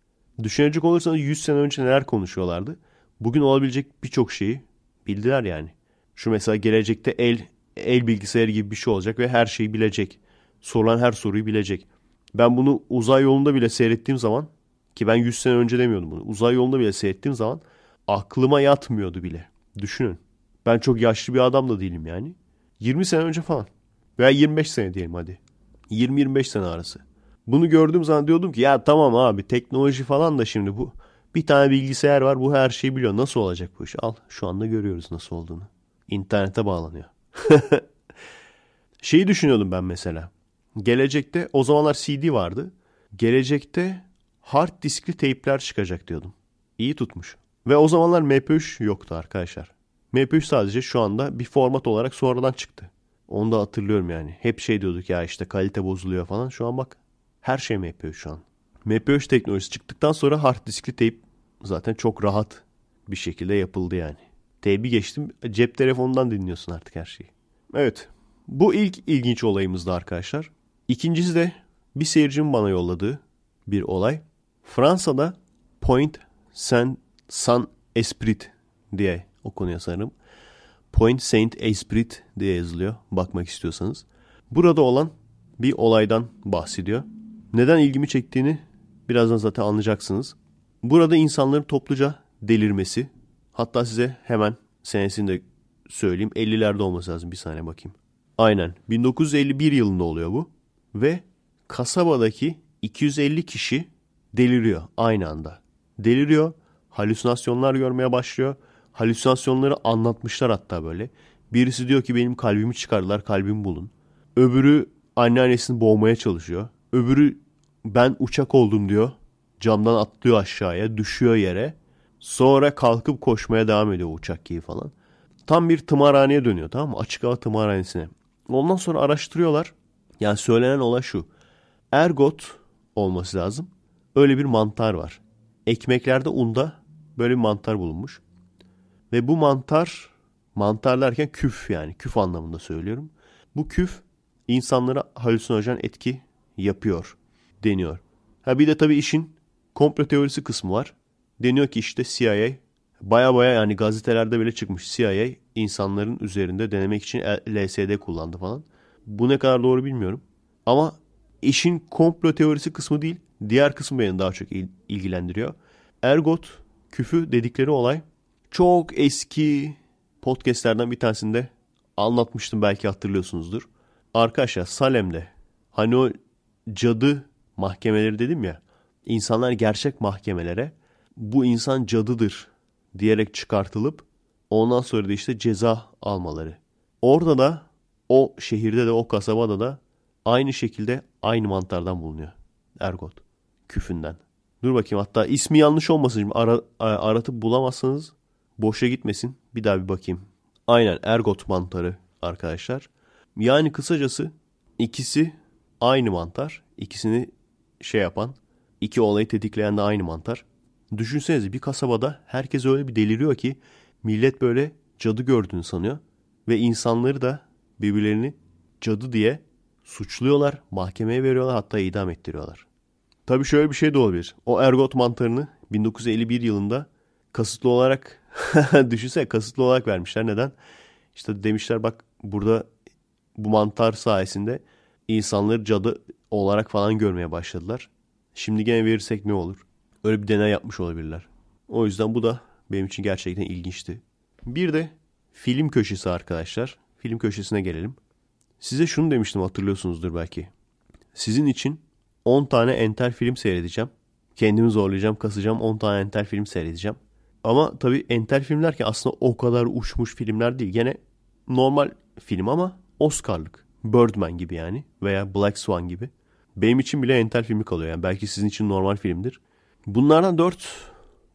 Düşünecek olursanız 100 sene önce neler konuşuyorlardı. Bugün olabilecek birçok şeyi bildiler yani. Şu mesela gelecekte el el bilgisayarı gibi bir şey olacak ve her şeyi bilecek. Sorulan her soruyu bilecek. Ben bunu uzay yolunda bile seyrettiğim zaman ki ben 100 sene önce demiyordum bunu. Uzay yolunda bile seyrettiğim zaman aklıma yatmıyordu bile. Düşünün. Ben çok yaşlı bir adam da değilim yani. 20 sene önce falan. Veya 25 sene diyelim hadi. 20-25 sene arası. Bunu gördüğüm zaman diyordum ki ya tamam abi teknoloji falan da şimdi bu. Bir tane bilgisayar var bu her şeyi biliyor. Nasıl olacak bu iş? Al şu anda görüyoruz nasıl olduğunu. İnternete bağlanıyor. Şeyi düşünüyordum ben mesela. Gelecekte o zamanlar CD vardı. Gelecekte hard diskli teypler çıkacak diyordum. İyi tutmuş. Ve o zamanlar MP3 yoktu arkadaşlar. MP3 sadece şu anda bir format olarak sonradan çıktı. Onu da hatırlıyorum yani. Hep şey diyorduk ya işte kalite bozuluyor falan. Şu an bak her şey MP3 şu an. MP3 teknolojisi çıktıktan sonra hard diskli teyp zaten çok rahat bir şekilde yapıldı yani. Teybi geçtim cep telefonundan dinliyorsun artık her şeyi. Evet bu ilk ilginç olayımızdı arkadaşlar. İkincisi de bir seyircimin bana yolladığı bir olay. Fransa'da Point Saint Saint Esprit diye okunuyor sanırım. Point Saint Esprit diye yazılıyor bakmak istiyorsanız. Burada olan bir olaydan bahsediyor. Neden ilgimi çektiğini birazdan zaten anlayacaksınız. Burada insanların topluca delirmesi. Hatta size hemen senesini de söyleyeyim. 50'lerde olması lazım bir saniye bakayım. Aynen 1951 yılında oluyor bu. Ve kasabadaki 250 kişi deliriyor aynı anda. Deliriyor, halüsinasyonlar görmeye başlıyor. Halüsinasyonları anlatmışlar hatta böyle. Birisi diyor ki benim kalbimi çıkardılar, kalbimi bulun. Öbürü anneannesini boğmaya çalışıyor. Öbürü ben uçak oldum diyor. Camdan atlıyor aşağıya, düşüyor yere. Sonra kalkıp koşmaya devam ediyor uçak gibi falan. Tam bir tımarhaneye dönüyor tamam mı? Açık hava tımarhanesine. Ondan sonra araştırıyorlar. Yani söylenen olay şu. Ergot olması lazım. Öyle bir mantar var. Ekmeklerde unda böyle bir mantar bulunmuş. Ve bu mantar, mantar derken küf yani küf anlamında söylüyorum. Bu küf insanlara halüsinojen etki yapıyor deniyor. Ha bir de tabii işin komplo teorisi kısmı var. Deniyor ki işte CIA baya baya yani gazetelerde bile çıkmış CIA insanların üzerinde denemek için LSD kullandı falan. Bu ne kadar doğru bilmiyorum. Ama işin komplo teorisi kısmı değil diğer kısmı beni daha çok ilgilendiriyor. Ergot küfü dedikleri olay çok eski podcastlerden bir tanesinde anlatmıştım belki hatırlıyorsunuzdur. Arkadaşlar Salem'de hani o cadı mahkemeleri dedim ya insanlar gerçek mahkemelere bu insan cadıdır diyerek çıkartılıp ondan sonra da işte ceza almaları. Orada da o şehirde de o kasabada da aynı şekilde aynı mantardan bulunuyor. Ergot. Küfünden. Dur bakayım hatta ismi yanlış olmasın. Ara, aratıp bulamazsanız boşa gitmesin. Bir daha bir bakayım. Aynen ergot mantarı arkadaşlar. Yani kısacası ikisi aynı mantar. İkisini şey yapan, iki olayı tetikleyen de aynı mantar. Düşünsenize bir kasabada herkes öyle bir deliriyor ki millet böyle cadı gördüğünü sanıyor. Ve insanları da birbirlerini cadı diye suçluyorlar, mahkemeye veriyorlar hatta idam ettiriyorlar. Tabii şöyle bir şey de olabilir. O ergot mantarını 1951 yılında kasıtlı olarak düşünsene kasıtlı olarak vermişler. Neden? İşte demişler bak burada bu mantar sayesinde insanları cadı olarak falan görmeye başladılar. Şimdi gene verirsek ne olur? Öyle bir deney yapmış olabilirler. O yüzden bu da benim için gerçekten ilginçti. Bir de film köşesi arkadaşlar. Film köşesine gelelim. Size şunu demiştim hatırlıyorsunuzdur belki. Sizin için 10 tane entel film seyredeceğim. Kendimi zorlayacağım, kasacağım 10 tane entel film seyredeceğim. Ama tabii entel filmler ki aslında o kadar uçmuş filmler değil. Gene normal film ama Oscar'lık. Birdman gibi yani veya Black Swan gibi. Benim için bile entel filmi kalıyor. Yani belki sizin için normal filmdir. Bunlardan 4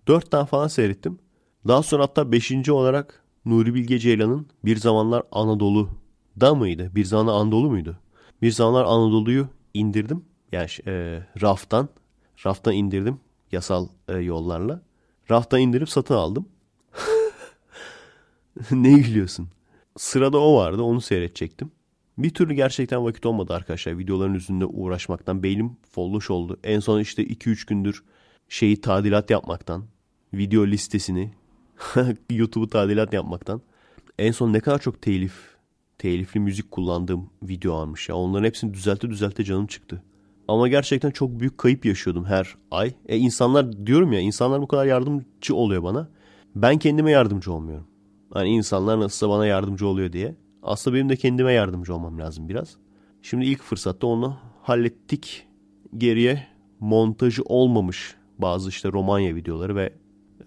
4 tane falan seyrettim. Daha sonra hatta 5. olarak Nuri Bilge Ceylan'ın Bir Zamanlar Anadolu'da mıydı? Bir Zamanlar Anadolu muydu? Bir Zamanlar Anadolu'yu indirdim. Yani e, raftan. Raftan indirdim yasal e, yollarla. Raftan indirip satın aldım. ne gülüyorsun? Sırada o vardı onu seyredecektim. Bir türlü gerçekten vakit olmadı arkadaşlar. Videoların üzerinde uğraşmaktan beynim folloş oldu. En son işte 2-3 gündür şeyi tadilat yapmaktan. Video listesini YouTube'u tadilat yapmaktan. En son ne kadar çok telif, telifli müzik kullandığım video almış ya. Onların hepsini düzelte düzelte canım çıktı. Ama gerçekten çok büyük kayıp yaşıyordum her ay. E insanlar diyorum ya insanlar bu kadar yardımcı oluyor bana. Ben kendime yardımcı olmuyorum. Hani insanlar nasılsa bana yardımcı oluyor diye. Aslında benim de kendime yardımcı olmam lazım biraz. Şimdi ilk fırsatta onu hallettik. Geriye montajı olmamış bazı işte Romanya videoları ve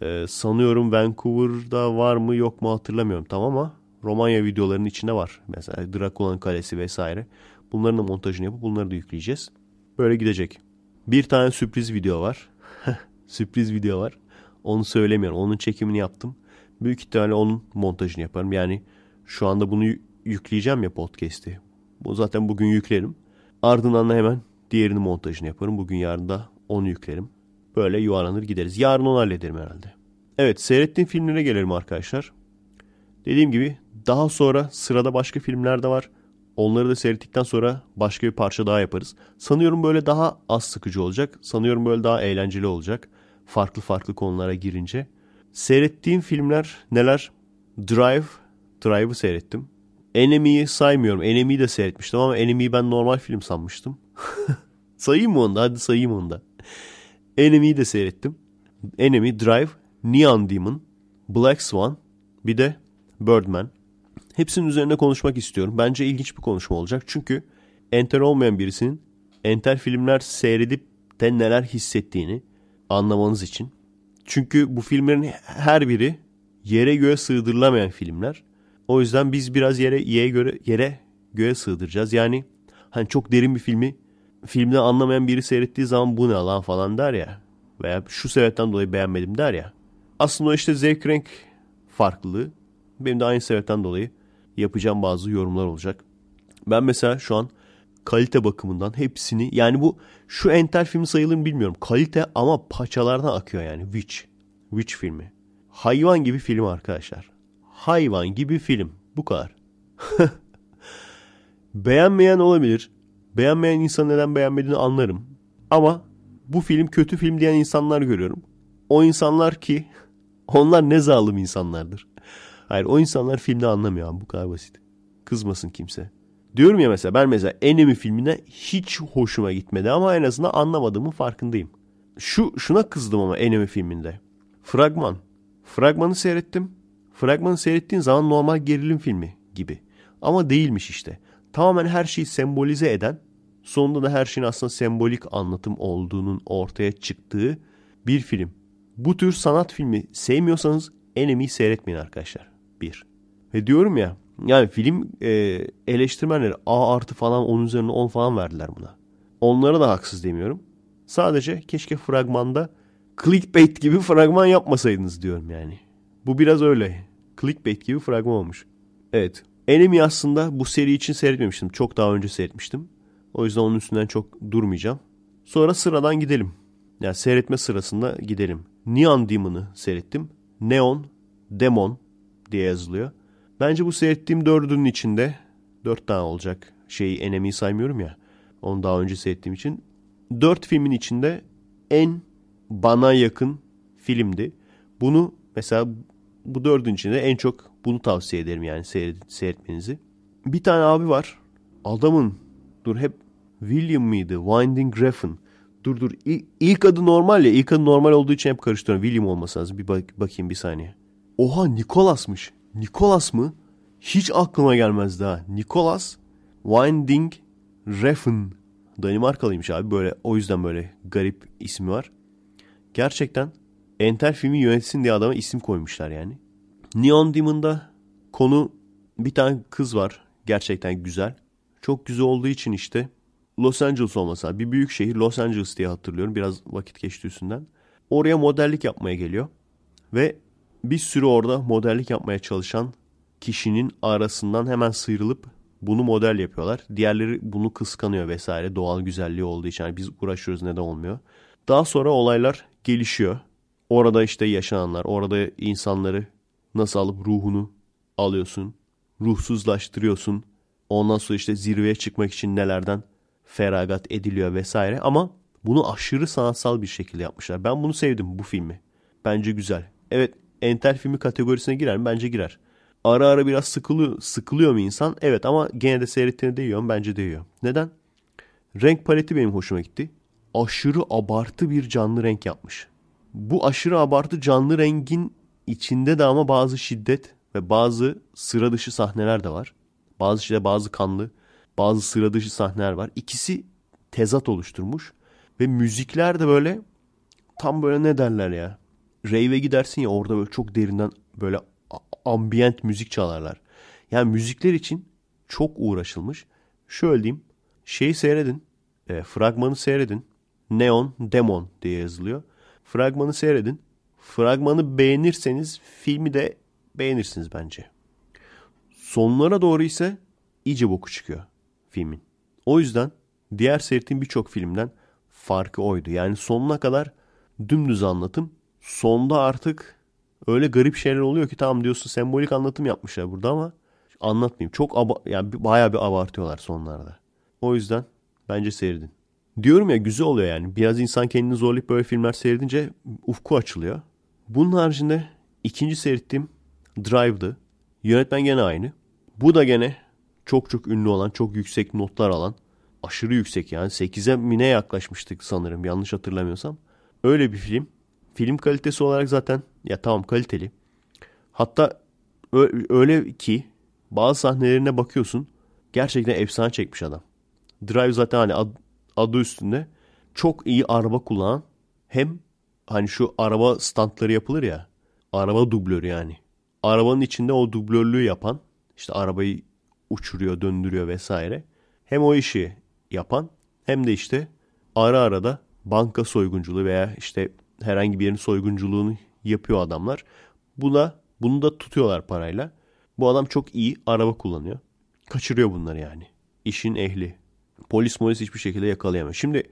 e, sanıyorum Vancouver'da var mı yok mu hatırlamıyorum tam ama Romanya videolarının içinde var. Mesela Drakula'nın kalesi vesaire. Bunların da montajını yapıp bunları da yükleyeceğiz. Böyle gidecek. Bir tane sürpriz video var. sürpriz video var. Onu söylemiyorum. Onun çekimini yaptım. Büyük ihtimalle onun montajını yaparım. Yani şu anda bunu yükleyeceğim ya podcast'i. Bu zaten bugün yüklerim. Ardından da hemen diğerini montajını yaparım. Bugün yarın da onu yüklerim. Böyle yuvarlanır gideriz. Yarın onu hallederim herhalde. Evet seyrettiğim filmlere gelelim arkadaşlar. Dediğim gibi daha sonra sırada başka filmler de var. Onları da seyrettikten sonra başka bir parça daha yaparız. Sanıyorum böyle daha az sıkıcı olacak. Sanıyorum böyle daha eğlenceli olacak. Farklı farklı konulara girince. Seyrettiğim filmler neler? Drive. Drive'ı seyrettim. Enemy'yi saymıyorum. Enemy'yi de seyretmiştim ama Enemy'yi ben normal film sanmıştım. sayayım mı onu da? Hadi sayayım onu da. Enemy'yi de seyrettim. Enemy, Drive, Neon Demon, Black Swan, bir de Birdman. Hepsinin üzerine konuşmak istiyorum. Bence ilginç bir konuşma olacak. Çünkü enter olmayan birisinin enter filmler seyredip de neler hissettiğini anlamanız için. Çünkü bu filmlerin her biri yere göğe sığdırılamayan filmler. O yüzden biz biraz yere yere göre yere göğe sığdıracağız. Yani hani çok derin bir filmi filmde anlamayan biri seyrettiği zaman bu ne lan falan der ya. Veya şu sebepten dolayı beğenmedim der ya. Aslında işte zevk renk farklılığı. Benim de aynı sebepten dolayı yapacağım bazı yorumlar olacak. Ben mesela şu an kalite bakımından hepsini yani bu şu entel filmi sayılır mı bilmiyorum. Kalite ama paçalardan akıyor yani. Witch. Witch filmi. Hayvan gibi film arkadaşlar. Hayvan gibi film. Bu kadar. Beğenmeyen olabilir. Beğenmeyen insan neden beğenmediğini anlarım. Ama bu film kötü film diyen insanlar görüyorum. O insanlar ki onlar ne zalim insanlardır. Hayır o insanlar filmde anlamıyor abi bu kadar basit. Kızmasın kimse. Diyorum ya mesela ben mesela Enemy filmine hiç hoşuma gitmedi ama en azından anlamadığımın farkındayım. Şu şuna kızdım ama Enemy filminde. Fragman. Fragmanı seyrettim. Fragmanı seyrettiğin zaman normal gerilim filmi gibi. Ama değilmiş işte. Tamamen her şeyi sembolize eden, sonunda da her şeyin aslında sembolik anlatım olduğunun ortaya çıktığı bir film. Bu tür sanat filmi sevmiyorsanız Enemy'yi seyretmeyin arkadaşlar. Bir. Ve diyorum ya yani film e, eleştirmenleri A artı falan 10 üzerine 10 falan verdiler buna. Onlara da haksız demiyorum. Sadece keşke fragmanda clickbait gibi fragman yapmasaydınız diyorum yani. Bu biraz öyle. Clickbait gibi fragman olmuş. Evet. Enemy aslında bu seri için seyretmemiştim. Çok daha önce seyretmiştim. O yüzden onun üstünden çok durmayacağım. Sonra sıradan gidelim. Yani seyretme sırasında gidelim. Neon Demon'ı seyrettim. Neon Demon diye yazılıyor. Bence bu seyrettiğim dördünün içinde dört tane olacak. Şeyi Enemy'yi saymıyorum ya. Onu daha önce seyrettiğim için. Dört filmin içinde en bana yakın filmdi. Bunu mesela bu dördün içinde en çok bunu tavsiye ederim yani seyret, seyretmenizi. Bir tane abi var. Adamın dur hep William mıydı? Winding Refn. Dur dur. İlk, adı normal ya. İlk adı normal olduğu için hep karıştırıyorum. William olması lazım. Bir bak, bakayım bir saniye. Oha Nikolas'mış. Nikolas mı? Hiç aklıma gelmezdi ha. Nikolas Winding Refn. Danimarkalıymış abi. Böyle o yüzden böyle garip ismi var. Gerçekten Entel filmi yönetsin diye adama isim koymuşlar yani. Neon Demon'da konu bir tane kız var. Gerçekten güzel. Çok güzel olduğu için işte Los Angeles olmasa bir büyük şehir Los Angeles diye hatırlıyorum. Biraz vakit geçti üstünden. Oraya modellik yapmaya geliyor. Ve bir sürü orada modellik yapmaya çalışan kişinin arasından hemen sıyrılıp bunu model yapıyorlar. Diğerleri bunu kıskanıyor vesaire doğal güzelliği olduğu için. Yani biz uğraşıyoruz neden olmuyor. Daha sonra olaylar gelişiyor. Orada işte yaşananlar, orada insanları nasıl alıp ruhunu alıyorsun, ruhsuzlaştırıyorsun. Ondan sonra işte zirveye çıkmak için nelerden feragat ediliyor vesaire. Ama bunu aşırı sanatsal bir şekilde yapmışlar. Ben bunu sevdim bu filmi. Bence güzel. Evet entel filmi kategorisine girer mi? Bence girer. Ara ara biraz sıkılıyor, sıkılıyor mu insan? Evet ama gene de seyrettiğine değiyor Bence değiyor. Neden? Renk paleti benim hoşuma gitti. Aşırı abartı bir canlı renk yapmış. Bu aşırı abartı canlı rengin içinde de ama bazı şiddet ve bazı sıra dışı sahneler de var. Bazı işte bazı kanlı, bazı sıra dışı sahneler var. İkisi tezat oluşturmuş ve müzikler de böyle tam böyle ne derler ya. Rave'e gidersin ya orada böyle çok derinden böyle ambient müzik çalarlar. Yani müzikler için çok uğraşılmış. Şöyle diyeyim. Şeyi seyredin. E, fragmanı seyredin. Neon Demon diye yazılıyor. Fragmanı seyredin. Fragmanı beğenirseniz filmi de beğenirsiniz bence. Sonlara doğru ise iyice boku çıkıyor filmin. O yüzden diğer seyrettiğim birçok filmden farkı oydu. Yani sonuna kadar dümdüz anlatım. Sonda artık öyle garip şeyler oluyor ki tamam diyorsun sembolik anlatım yapmışlar burada ama anlatmayayım. Çok aba- yani bayağı bir abartıyorlar sonlarda. O yüzden bence seyredin. Diyorum ya güzel oluyor yani. Biraz insan kendini zorlayıp böyle filmler seyredince ufku açılıyor. Bunun haricinde ikinci seyrettiğim Drive'dı. Yönetmen gene aynı. Bu da gene çok çok ünlü olan, çok yüksek notlar alan. Aşırı yüksek yani. 8'e mine yaklaşmıştık sanırım yanlış hatırlamıyorsam. Öyle bir film. Film kalitesi olarak zaten ya tamam kaliteli. Hatta öyle ki bazı sahnelerine bakıyorsun. Gerçekten efsane çekmiş adam. Drive zaten hani ad, adı üstünde çok iyi araba kullanan hem hani şu araba standları yapılır ya araba dublörü yani. Arabanın içinde o dublörlüğü yapan işte arabayı uçuruyor döndürüyor vesaire. Hem o işi yapan hem de işte ara ara da banka soygunculuğu veya işte herhangi bir yerin soygunculuğunu yapıyor adamlar. Buna bunu da tutuyorlar parayla. Bu adam çok iyi araba kullanıyor. Kaçırıyor bunları yani. İşin ehli. Polis polis hiçbir şekilde yakalayamıyor. Şimdi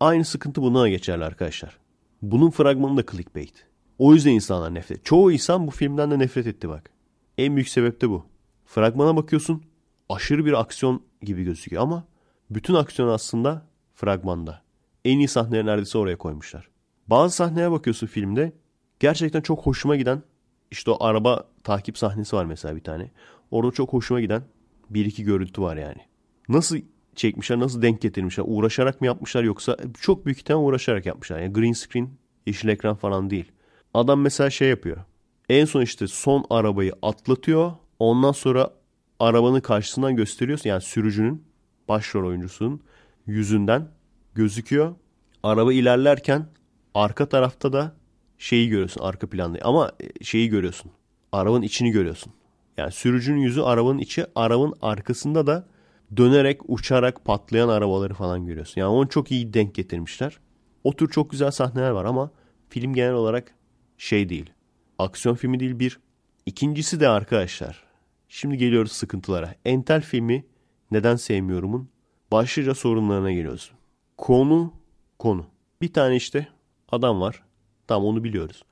aynı sıkıntı buna geçerli arkadaşlar. Bunun fragmanı da clickbait. O yüzden insanlar nefret. Çoğu insan bu filmden de nefret etti bak. En büyük sebep de bu. Fragmana bakıyorsun aşırı bir aksiyon gibi gözüküyor ama bütün aksiyon aslında fragmanda. En iyi sahneleri neredeyse oraya koymuşlar. Bazı sahneye bakıyorsun filmde gerçekten çok hoşuma giden işte o araba takip sahnesi var mesela bir tane. Orada çok hoşuma giden bir iki görüntü var yani. Nasıl çekmişler, nasıl denk getirmişler? Uğraşarak mı yapmışlar yoksa çok büyük ihtimal uğraşarak yapmışlar. Yani green screen, yeşil ekran falan değil. Adam mesela şey yapıyor. En son işte son arabayı atlatıyor. Ondan sonra arabanın karşısından gösteriyorsun. Yani sürücünün, başrol oyuncusunun yüzünden gözüküyor. Araba ilerlerken arka tarafta da şeyi görüyorsun arka planda. Ama e, şeyi görüyorsun. Arabanın içini görüyorsun. Yani sürücünün yüzü arabanın içi. Arabanın arkasında da dönerek, uçarak patlayan arabaları falan görüyorsun. Yani onu çok iyi denk getirmişler. O tür çok güzel sahneler var ama film genel olarak şey değil. Aksiyon filmi değil bir. İkincisi de arkadaşlar. Şimdi geliyoruz sıkıntılara. Entel filmi neden sevmiyorumun başlıca sorunlarına geliyoruz. Konu konu. Bir tane işte adam var. Tamam onu biliyoruz.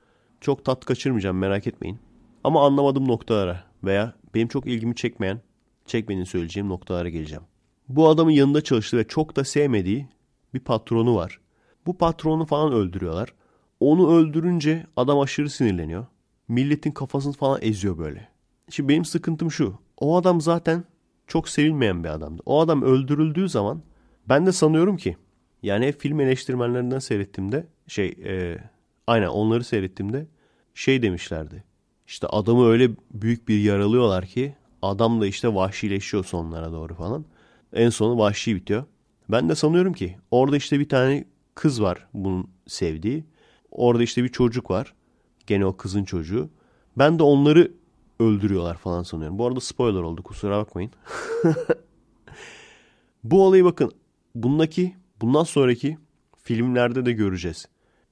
Çok tat kaçırmayacağım merak etmeyin. Ama anlamadığım noktalara veya benim çok ilgimi çekmeyen, çekmediğini söyleyeceğim noktalara geleceğim. Bu adamın yanında çalıştığı ve çok da sevmediği bir patronu var. Bu patronu falan öldürüyorlar. Onu öldürünce adam aşırı sinirleniyor. Milletin kafasını falan eziyor böyle. Şimdi benim sıkıntım şu. O adam zaten çok sevilmeyen bir adamdı. O adam öldürüldüğü zaman ben de sanıyorum ki yani film eleştirmenlerinden seyrettiğimde şey e, aynen onları seyrettiğimde şey demişlerdi. İşte adamı öyle büyük bir yaralıyorlar ki adam da işte vahşileşiyor sonlara doğru falan. En sonu vahşi bitiyor. Ben de sanıyorum ki orada işte bir tane kız var bunun sevdiği. Orada işte bir çocuk var. Gene o kızın çocuğu. Ben de onları öldürüyorlar falan sanıyorum. Bu arada spoiler oldu kusura bakmayın. Bu olayı bakın. Bundaki bundan sonraki filmlerde de göreceğiz.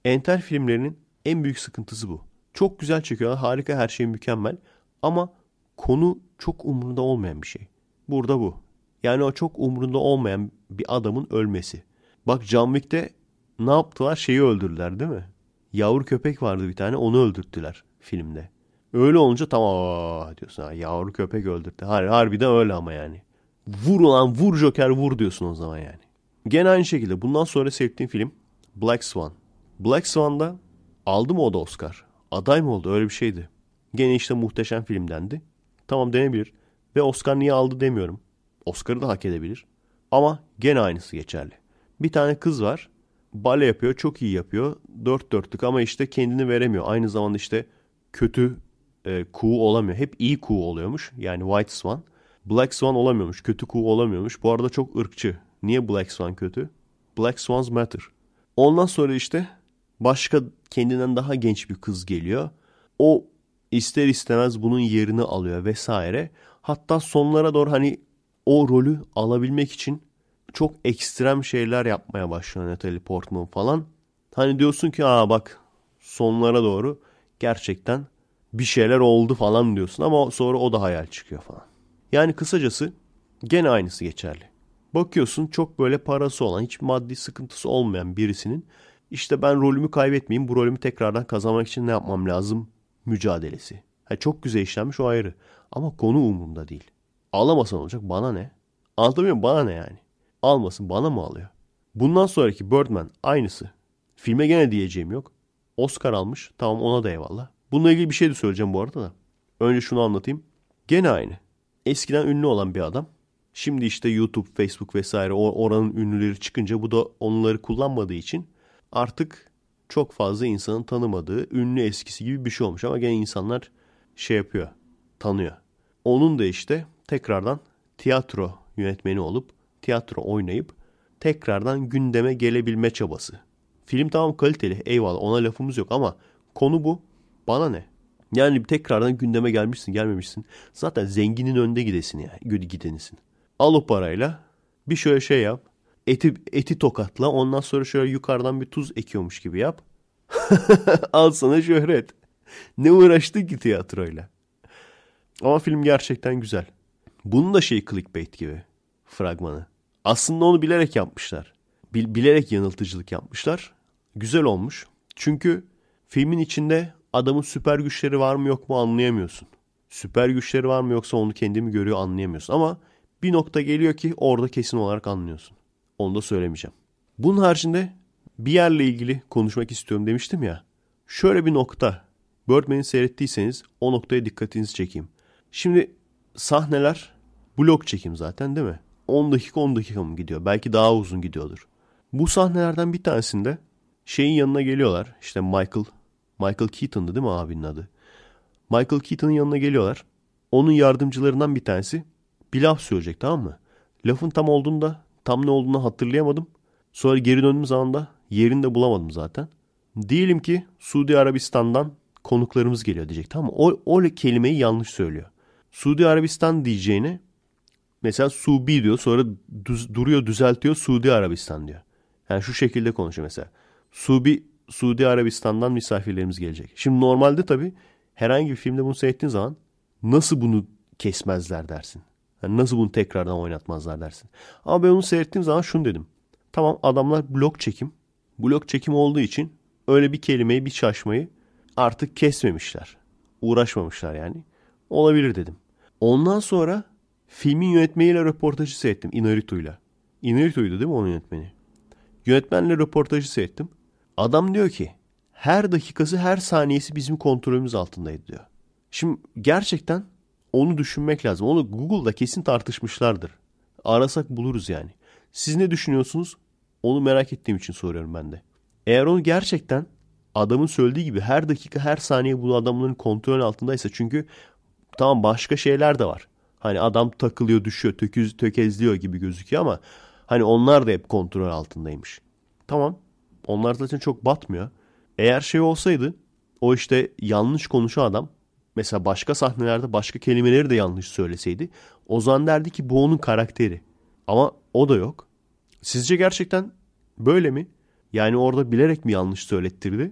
Entel filmlerinin en büyük sıkıntısı bu. Çok güzel çekiyorlar. Harika her şey mükemmel. Ama konu çok umurunda olmayan bir şey. Burada bu. Yani o çok umurunda olmayan bir adamın ölmesi. Bak John Wick'te ne yaptılar? Şeyi öldürdüler değil mi? Yavru köpek vardı bir tane onu öldürttüler filmde. Öyle olunca tamam diyorsun. Ha, yavru köpek öldürdü. Har harbiden öyle ama yani. Vur ulan vur Joker vur diyorsun o zaman yani. Gene aynı şekilde bundan sonra seyrettiğim film Black Swan. Black Swan'da aldı mı o da Oscar? Aday mı oldu? Öyle bir şeydi. Gene işte muhteşem filmdendi. Tamam denebilir. Ve Oscar niye aldı demiyorum. Oscar'ı da hak edebilir. Ama gene aynısı geçerli. Bir tane kız var. Bale yapıyor. Çok iyi yapıyor. Dört dörtlük ama işte kendini veremiyor. Aynı zamanda işte kötü e, kuğu olamıyor. Hep iyi kuğu oluyormuş. Yani White Swan. Black Swan olamıyormuş. Kötü kuğu olamıyormuş. Bu arada çok ırkçı. Niye Black Swan kötü? Black Swans Matter. Ondan sonra işte başka kendinden daha genç bir kız geliyor. O ister istemez bunun yerini alıyor vesaire. Hatta sonlara doğru hani o rolü alabilmek için çok ekstrem şeyler yapmaya başlıyor Natalie Portman falan. Hani diyorsun ki aa bak sonlara doğru gerçekten bir şeyler oldu falan diyorsun ama sonra o da hayal çıkıyor falan. Yani kısacası gene aynısı geçerli. Bakıyorsun çok böyle parası olan, hiç maddi sıkıntısı olmayan birisinin işte ben rolümü kaybetmeyeyim, bu rolümü tekrardan kazanmak için ne yapmam lazım mücadelesi. Ha, çok güzel işlenmiş o ayrı. Ama konu umurumda değil. Ağlamasan olacak bana ne? Anlatabiliyor muyum? Bana ne yani? Almasın bana mı alıyor? Bundan sonraki Birdman aynısı. Filme gene diyeceğim yok. Oscar almış. Tamam ona da eyvallah. Bununla ilgili bir şey de söyleyeceğim bu arada da. Önce şunu anlatayım. Gene aynı. Eskiden ünlü olan bir adam. Şimdi işte YouTube, Facebook vesaire oranın ünlüleri çıkınca bu da onları kullanmadığı için artık çok fazla insanın tanımadığı ünlü eskisi gibi bir şey olmuş. Ama gene insanlar şey yapıyor, tanıyor. Onun da işte tekrardan tiyatro yönetmeni olup tiyatro oynayıp tekrardan gündeme gelebilme çabası. Film tamam kaliteli eyvallah ona lafımız yok ama konu bu. Bana ne? Yani tekrardan gündeme gelmişsin gelmemişsin. Zaten zenginin önde gidesin ya. Yani, gidenisin. Al o parayla bir şöyle şey yap. Eti, eti tokatla ondan sonra şöyle yukarıdan bir tuz ekiyormuş gibi yap. Al sana şöhret. Ne uğraştı ki tiyatroyla. Ama film gerçekten güzel. Bunun da şey clickbait gibi fragmanı. Aslında onu bilerek yapmışlar. Bil, bilerek yanıltıcılık yapmışlar. Güzel olmuş. Çünkü filmin içinde adamın süper güçleri var mı yok mu anlayamıyorsun. Süper güçleri var mı yoksa onu kendimi görüyor anlayamıyorsun. Ama bir nokta geliyor ki orada kesin olarak anlıyorsun. Onu da söylemeyeceğim. Bunun haricinde bir yerle ilgili konuşmak istiyorum demiştim ya. Şöyle bir nokta. Birdman'i seyrettiyseniz o noktaya dikkatinizi çekeyim. Şimdi sahneler blok çekim zaten değil mi? 10 dakika 10 dakika mı gidiyor? Belki daha uzun gidiyordur. Bu sahnelerden bir tanesinde şeyin yanına geliyorlar. İşte Michael Michael Keaton'dı değil mi abinin adı? Michael Keaton'ın yanına geliyorlar. Onun yardımcılarından bir tanesi bir laf söyleyecek tamam mı? Lafın tam olduğunda tam ne olduğunu hatırlayamadım. Sonra geri döndüğüm zaman da yerini de bulamadım zaten. Diyelim ki Suudi Arabistan'dan konuklarımız geliyor diyecek tamam mı? O, o kelimeyi yanlış söylüyor. Suudi Arabistan diyeceğini mesela Subi diyor sonra düz, duruyor düzeltiyor Suudi Arabistan diyor. Yani şu şekilde konuşuyor mesela. Subi Suudi Arabistan'dan misafirlerimiz gelecek. Şimdi normalde tabii herhangi bir filmde bunu seyrettiğin zaman nasıl bunu kesmezler dersin. Yani nasıl bunu tekrardan oynatmazlar dersin. Ama ben onu seyrettiğim zaman şunu dedim. Tamam adamlar blok çekim. Blok çekim olduğu için öyle bir kelimeyi bir şaşmayı artık kesmemişler. Uğraşmamışlar yani. Olabilir dedim. Ondan sonra filmin yönetmeniyle röportajı seyrettim Inaritu'yla. Inaritu'ydu değil mi onun yönetmeni? Yönetmenle röportajı seyrettim. Adam diyor ki her dakikası her saniyesi bizim kontrolümüz altındaydı diyor. Şimdi gerçekten onu düşünmek lazım. Onu Google'da kesin tartışmışlardır. Arasak buluruz yani. Siz ne düşünüyorsunuz? Onu merak ettiğim için soruyorum ben de. Eğer onu gerçekten adamın söylediği gibi her dakika her saniye bu adamların kontrol altındaysa çünkü tamam başka şeyler de var. Hani adam takılıyor düşüyor töküz, tökezliyor gibi gözüküyor ama hani onlar da hep kontrol altındaymış. Tamam onlar zaten çok batmıyor. Eğer şey olsaydı o işte yanlış konuşan adam mesela başka sahnelerde başka kelimeleri de yanlış söyleseydi o zaman derdi ki bu onun karakteri. Ama o da yok. Sizce gerçekten böyle mi? Yani orada bilerek mi yanlış söylettirdi?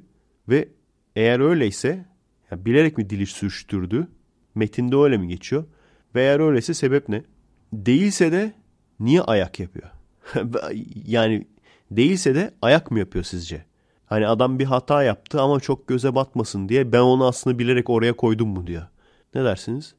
Ve eğer öyleyse yani bilerek mi dili sürçtürdü? Metinde öyle mi geçiyor? Ve eğer öyleyse sebep ne? Değilse de niye ayak yapıyor? yani değilse de ayak mı yapıyor sizce? Hani adam bir hata yaptı ama çok göze batmasın diye ben onu aslında bilerek oraya koydum mu diyor. Ne dersiniz?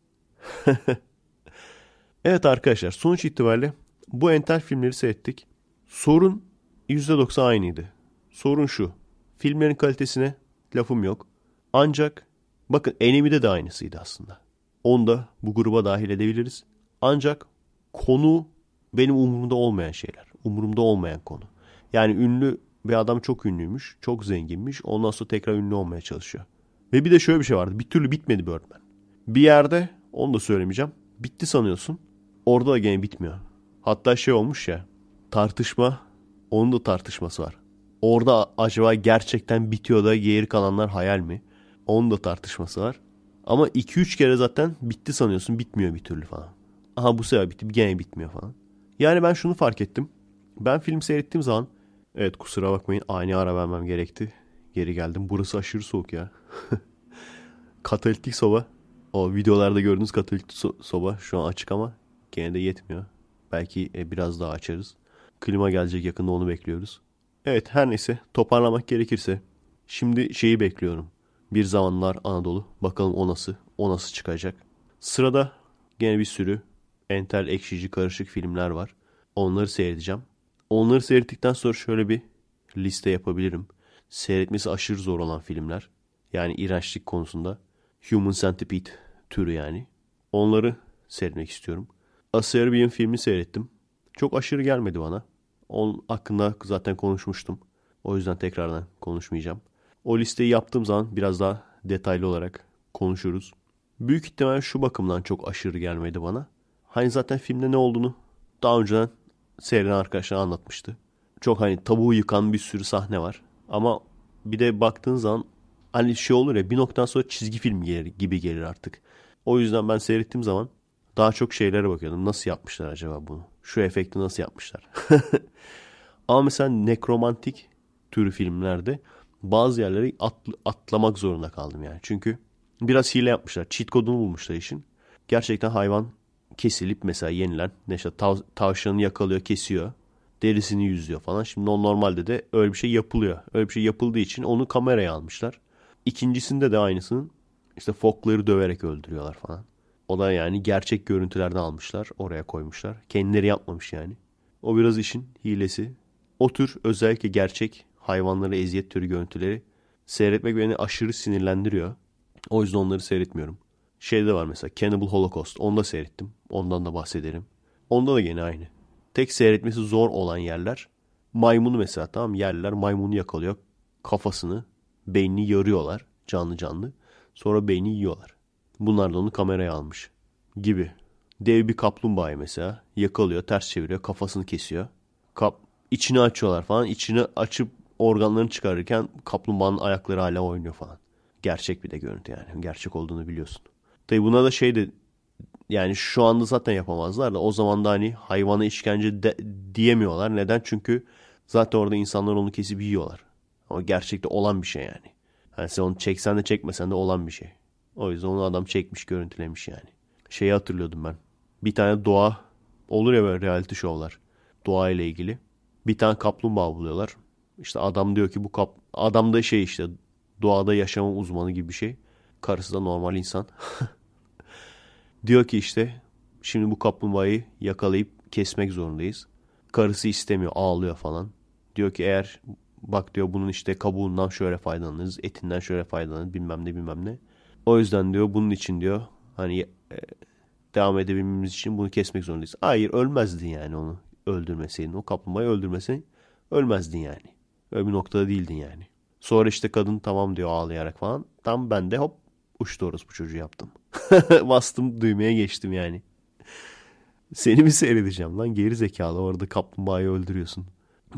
evet arkadaşlar sonuç itibariyle bu entel filmleri seyrettik. Sorun %90 aynıydı. Sorun şu. Filmlerin kalitesine lafım yok. Ancak bakın Enemy'de de aynısıydı aslında. Onu da bu gruba dahil edebiliriz. Ancak konu benim umurumda olmayan şeyler. Umurumda olmayan konu. Yani ünlü bir adam çok ünlüymüş. Çok zenginmiş. Ondan sonra tekrar ünlü olmaya çalışıyor. Ve bir de şöyle bir şey vardı. Bir türlü bitmedi Birdman. Bir yerde onu da söylemeyeceğim. Bitti sanıyorsun. Orada da gene bitmiyor. Hatta şey olmuş ya. Tartışma. Onun da tartışması var. Orada acaba gerçekten bitiyor da geri kalanlar hayal mi? Onun da tartışması var. Ama 2-3 kere zaten bitti sanıyorsun bitmiyor bir türlü falan. Aha bu sefer bitti gene bitmiyor falan. Yani ben şunu fark ettim. Ben film seyrettiğim zaman evet kusura bakmayın ani ara vermem gerekti. Geri geldim. Burası aşırı soğuk ya. Katalitik soba. O videolarda gördüğünüz katolik so- soba şu an açık ama gene de yetmiyor. Belki e, biraz daha açarız. Klima gelecek yakında onu bekliyoruz. Evet her neyse toparlamak gerekirse. Şimdi şeyi bekliyorum. Bir zamanlar Anadolu. Bakalım o nasıl, o nasıl çıkacak. Sırada gene bir sürü entel ekşici karışık filmler var. Onları seyredeceğim. Onları seyrettikten sonra şöyle bir liste yapabilirim. Seyretmesi aşırı zor olan filmler. Yani iğrençlik konusunda. Human Centipede türü yani. Onları seyretmek istiyorum. A Serbian filmi seyrettim. Çok aşırı gelmedi bana. Onun hakkında zaten konuşmuştum. O yüzden tekrardan konuşmayacağım. O listeyi yaptığım zaman biraz daha detaylı olarak konuşuruz. Büyük ihtimal şu bakımdan çok aşırı gelmedi bana. Hani zaten filmde ne olduğunu daha önceden seyreden arkadaşlar anlatmıştı. Çok hani tabuğu yıkan bir sürü sahne var. Ama bir de baktığın zaman hani şey olur ya bir noktadan sonra çizgi film gelir, gibi gelir artık. O yüzden ben seyrettiğim zaman daha çok şeylere bakıyordum. Nasıl yapmışlar acaba bunu? Şu efekti nasıl yapmışlar? Ama mesela nekromantik türü filmlerde bazı yerleri atl- atlamak zorunda kaldım yani. Çünkü biraz hile yapmışlar. Cheat kodunu bulmuşlar işin. Gerçekten hayvan kesilip mesela yenilen işte tav- tavşanı yakalıyor kesiyor. Derisini yüzüyor falan. Şimdi o normalde de öyle bir şey yapılıyor. Öyle bir şey yapıldığı için onu kameraya almışlar. İkincisinde de aynısının işte fokları döverek öldürüyorlar falan. O da yani gerçek görüntülerden almışlar. Oraya koymuşlar. Kendileri yapmamış yani. O biraz işin hilesi. O tür özellikle gerçek hayvanlara eziyet türü görüntüleri seyretmek beni aşırı sinirlendiriyor. O yüzden onları seyretmiyorum. Şeyde var mesela Cannibal Holocaust. Onu da seyrettim. Ondan da bahsederim. Onda da gene aynı. Tek seyretmesi zor olan yerler maymunu mesela tamam yerler maymunu yakalıyor. Kafasını, beynini yarıyorlar canlı canlı. Sonra beyni yiyorlar. Bunlar da onu kameraya almış gibi. Dev bir kaplumbağayı mesela yakalıyor, ters çeviriyor, kafasını kesiyor. Kap içini açıyorlar falan. İçini açıp organlarını çıkarırken kaplumbağanın ayakları hala oynuyor falan. Gerçek bir de görüntü yani. Gerçek olduğunu biliyorsun. Tabi buna da şey de yani şu anda zaten yapamazlar da o zaman da hani hayvana işkence de, diyemiyorlar. Neden? Çünkü zaten orada insanlar onu kesip yiyorlar. Ama gerçekte olan bir şey yani. Yani sen onu çeksen de çekmesen de olan bir şey. O yüzden onu adam çekmiş, görüntülemiş yani. Şeyi hatırlıyordum ben. Bir tane doğa olur ya böyle reality show'lar. Doğa ile ilgili. Bir tane kaplumbağa buluyorlar. İşte adam diyor ki bu kap adam da şey işte doğada yaşama uzmanı gibi bir şey. Karısı da normal insan. diyor ki işte şimdi bu kaplumbağayı yakalayıp kesmek zorundayız. Karısı istemiyor, ağlıyor falan. Diyor ki eğer bak diyor bunun işte kabuğundan şöyle faydalanırız, etinden şöyle faydalanırız bilmem ne bilmem ne. O yüzden diyor bunun için diyor hani e, devam edebilmemiz için bunu kesmek zorundayız. Hayır ölmezdin yani onu öldürmeseydin. O kaplumbağayı öldürmeseydin ölmezdin yani. Öyle bir noktada değildin yani. Sonra işte kadın tamam diyor ağlayarak falan. Tam ben de hop uçtu orası bu çocuğu yaptım. Bastım düğmeye geçtim yani. Seni mi seyredeceğim lan geri zekalı orada kaplumbağayı öldürüyorsun.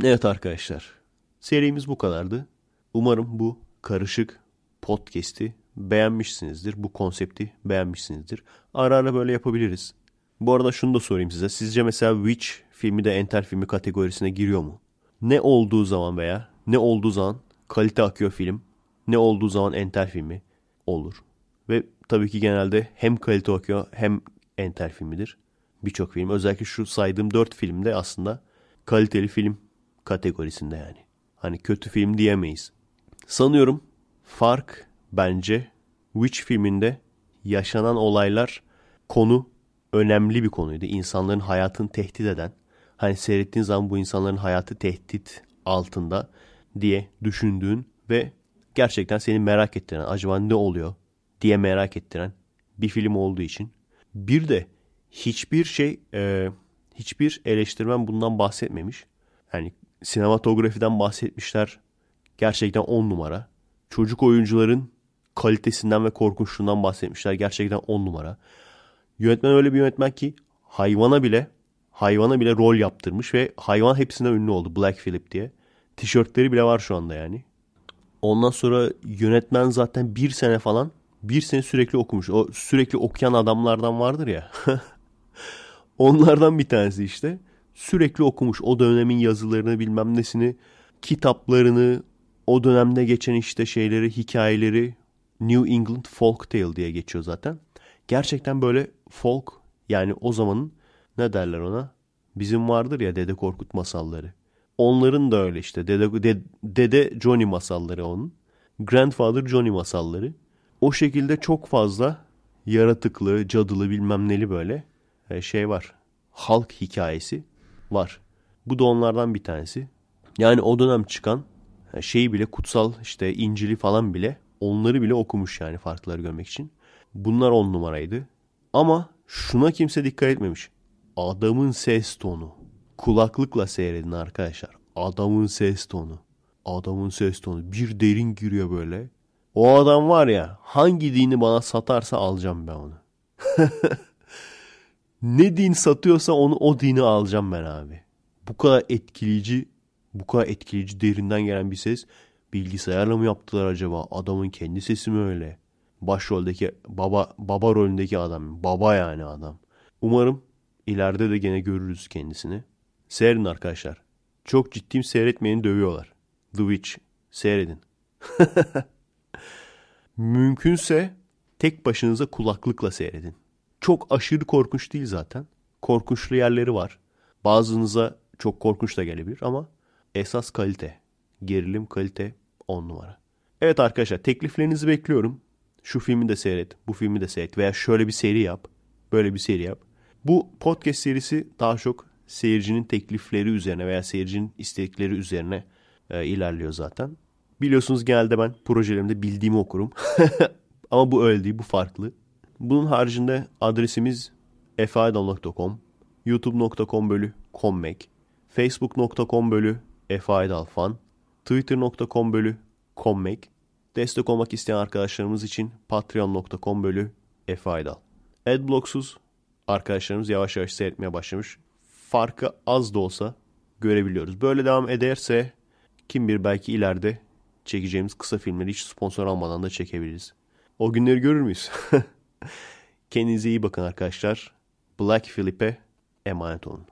Evet arkadaşlar serimiz bu kadardı. Umarım bu karışık podcast'i beğenmişsinizdir. Bu konsepti beğenmişsinizdir. Ara ara böyle yapabiliriz. Bu arada şunu da sorayım size. Sizce mesela Witch filmi de entel filmi kategorisine giriyor mu? Ne olduğu zaman veya ne olduğu zaman kalite akıyor film. Ne olduğu zaman entel filmi olur. Ve tabii ki genelde hem kalite akıyor hem entel filmidir. Birçok film. Özellikle şu saydığım dört filmde aslında kaliteli film kategorisinde yani. Hani kötü film diyemeyiz. Sanıyorum fark bence Witch filminde yaşanan olaylar konu önemli bir konuydu. İnsanların hayatını tehdit eden. Hani seyrettiğin zaman bu insanların hayatı tehdit altında diye düşündüğün ve gerçekten seni merak ettiren acaba ne oluyor diye merak ettiren bir film olduğu için. Bir de hiçbir şey e, hiçbir eleştirmen bundan bahsetmemiş. Yani sinematografiden bahsetmişler. Gerçekten on numara. Çocuk oyuncuların kalitesinden ve korkunçluğundan bahsetmişler. Gerçekten on numara. Yönetmen öyle bir yönetmen ki hayvana bile hayvana bile rol yaptırmış ve hayvan hepsinden ünlü oldu. Black Phillip diye. Tişörtleri bile var şu anda yani. Ondan sonra yönetmen zaten bir sene falan bir sene sürekli okumuş. O sürekli okuyan adamlardan vardır ya. Onlardan bir tanesi işte. Sürekli okumuş o dönemin yazılarını bilmem nesini, kitaplarını, o dönemde geçen işte şeyleri, hikayeleri New England Folk Tale diye geçiyor zaten. Gerçekten böyle folk yani o zamanın ne derler ona? Bizim vardır ya Dede Korkut masalları. Onların da öyle işte. Dede, Dede Johnny masalları onun. Grandfather Johnny masalları. O şekilde çok fazla yaratıklı, cadılı bilmem neli böyle e, şey var. Halk hikayesi var. Bu da onlardan bir tanesi. Yani o dönem çıkan e, şeyi bile kutsal işte İncil'i falan bile onları bile okumuş yani farkları görmek için. Bunlar on numaraydı. Ama şuna kimse dikkat etmemiş. Adamın ses tonu. Kulaklıkla seyredin arkadaşlar. Adamın ses tonu. Adamın ses tonu. Bir derin giriyor böyle. O adam var ya hangi dini bana satarsa alacağım ben onu. ne din satıyorsa onu o dini alacağım ben abi. Bu kadar etkileyici, bu kadar etkileyici derinden gelen bir ses bilgisayarla mı yaptılar acaba? Adamın kendi sesi mi öyle? Başroldeki baba baba rolündeki adam. Baba yani adam. Umarım ileride de gene görürüz kendisini. Seyredin arkadaşlar. Çok ciddiyim seyretmeyeni dövüyorlar. The Witch. Seyredin. Mümkünse tek başınıza kulaklıkla seyredin. Çok aşırı korkunç değil zaten. Korkunçlu yerleri var. Bazınıza çok korkunç da gelebilir ama esas kalite. Gerilim kalite 10 numara. Evet arkadaşlar tekliflerinizi bekliyorum. Şu filmi de seyret, bu filmi de seyret veya şöyle bir seri yap, böyle bir seri yap. Bu podcast serisi daha çok seyircinin teklifleri üzerine veya seyircinin istekleri üzerine e, ilerliyor zaten. Biliyorsunuz genelde ben projelerimde bildiğimi okurum. Ama bu öyle değil, bu farklı. Bunun haricinde adresimiz efaidal.com, youtube.com bölü kommek, facebook.com bölü efaidalfan, twitter.com bölü kommek, destek olmak isteyen arkadaşlarımız için patreon.com bölü efaidal. Adblocksuz arkadaşlarımız yavaş yavaş seyretmeye başlamış. Farkı az da olsa görebiliyoruz. Böyle devam ederse kim bilir belki ileride çekeceğimiz kısa filmleri hiç sponsor almadan da çekebiliriz. O günleri görür müyüz? Kendinize iyi bakın arkadaşlar. Black Philip'e emanet olun.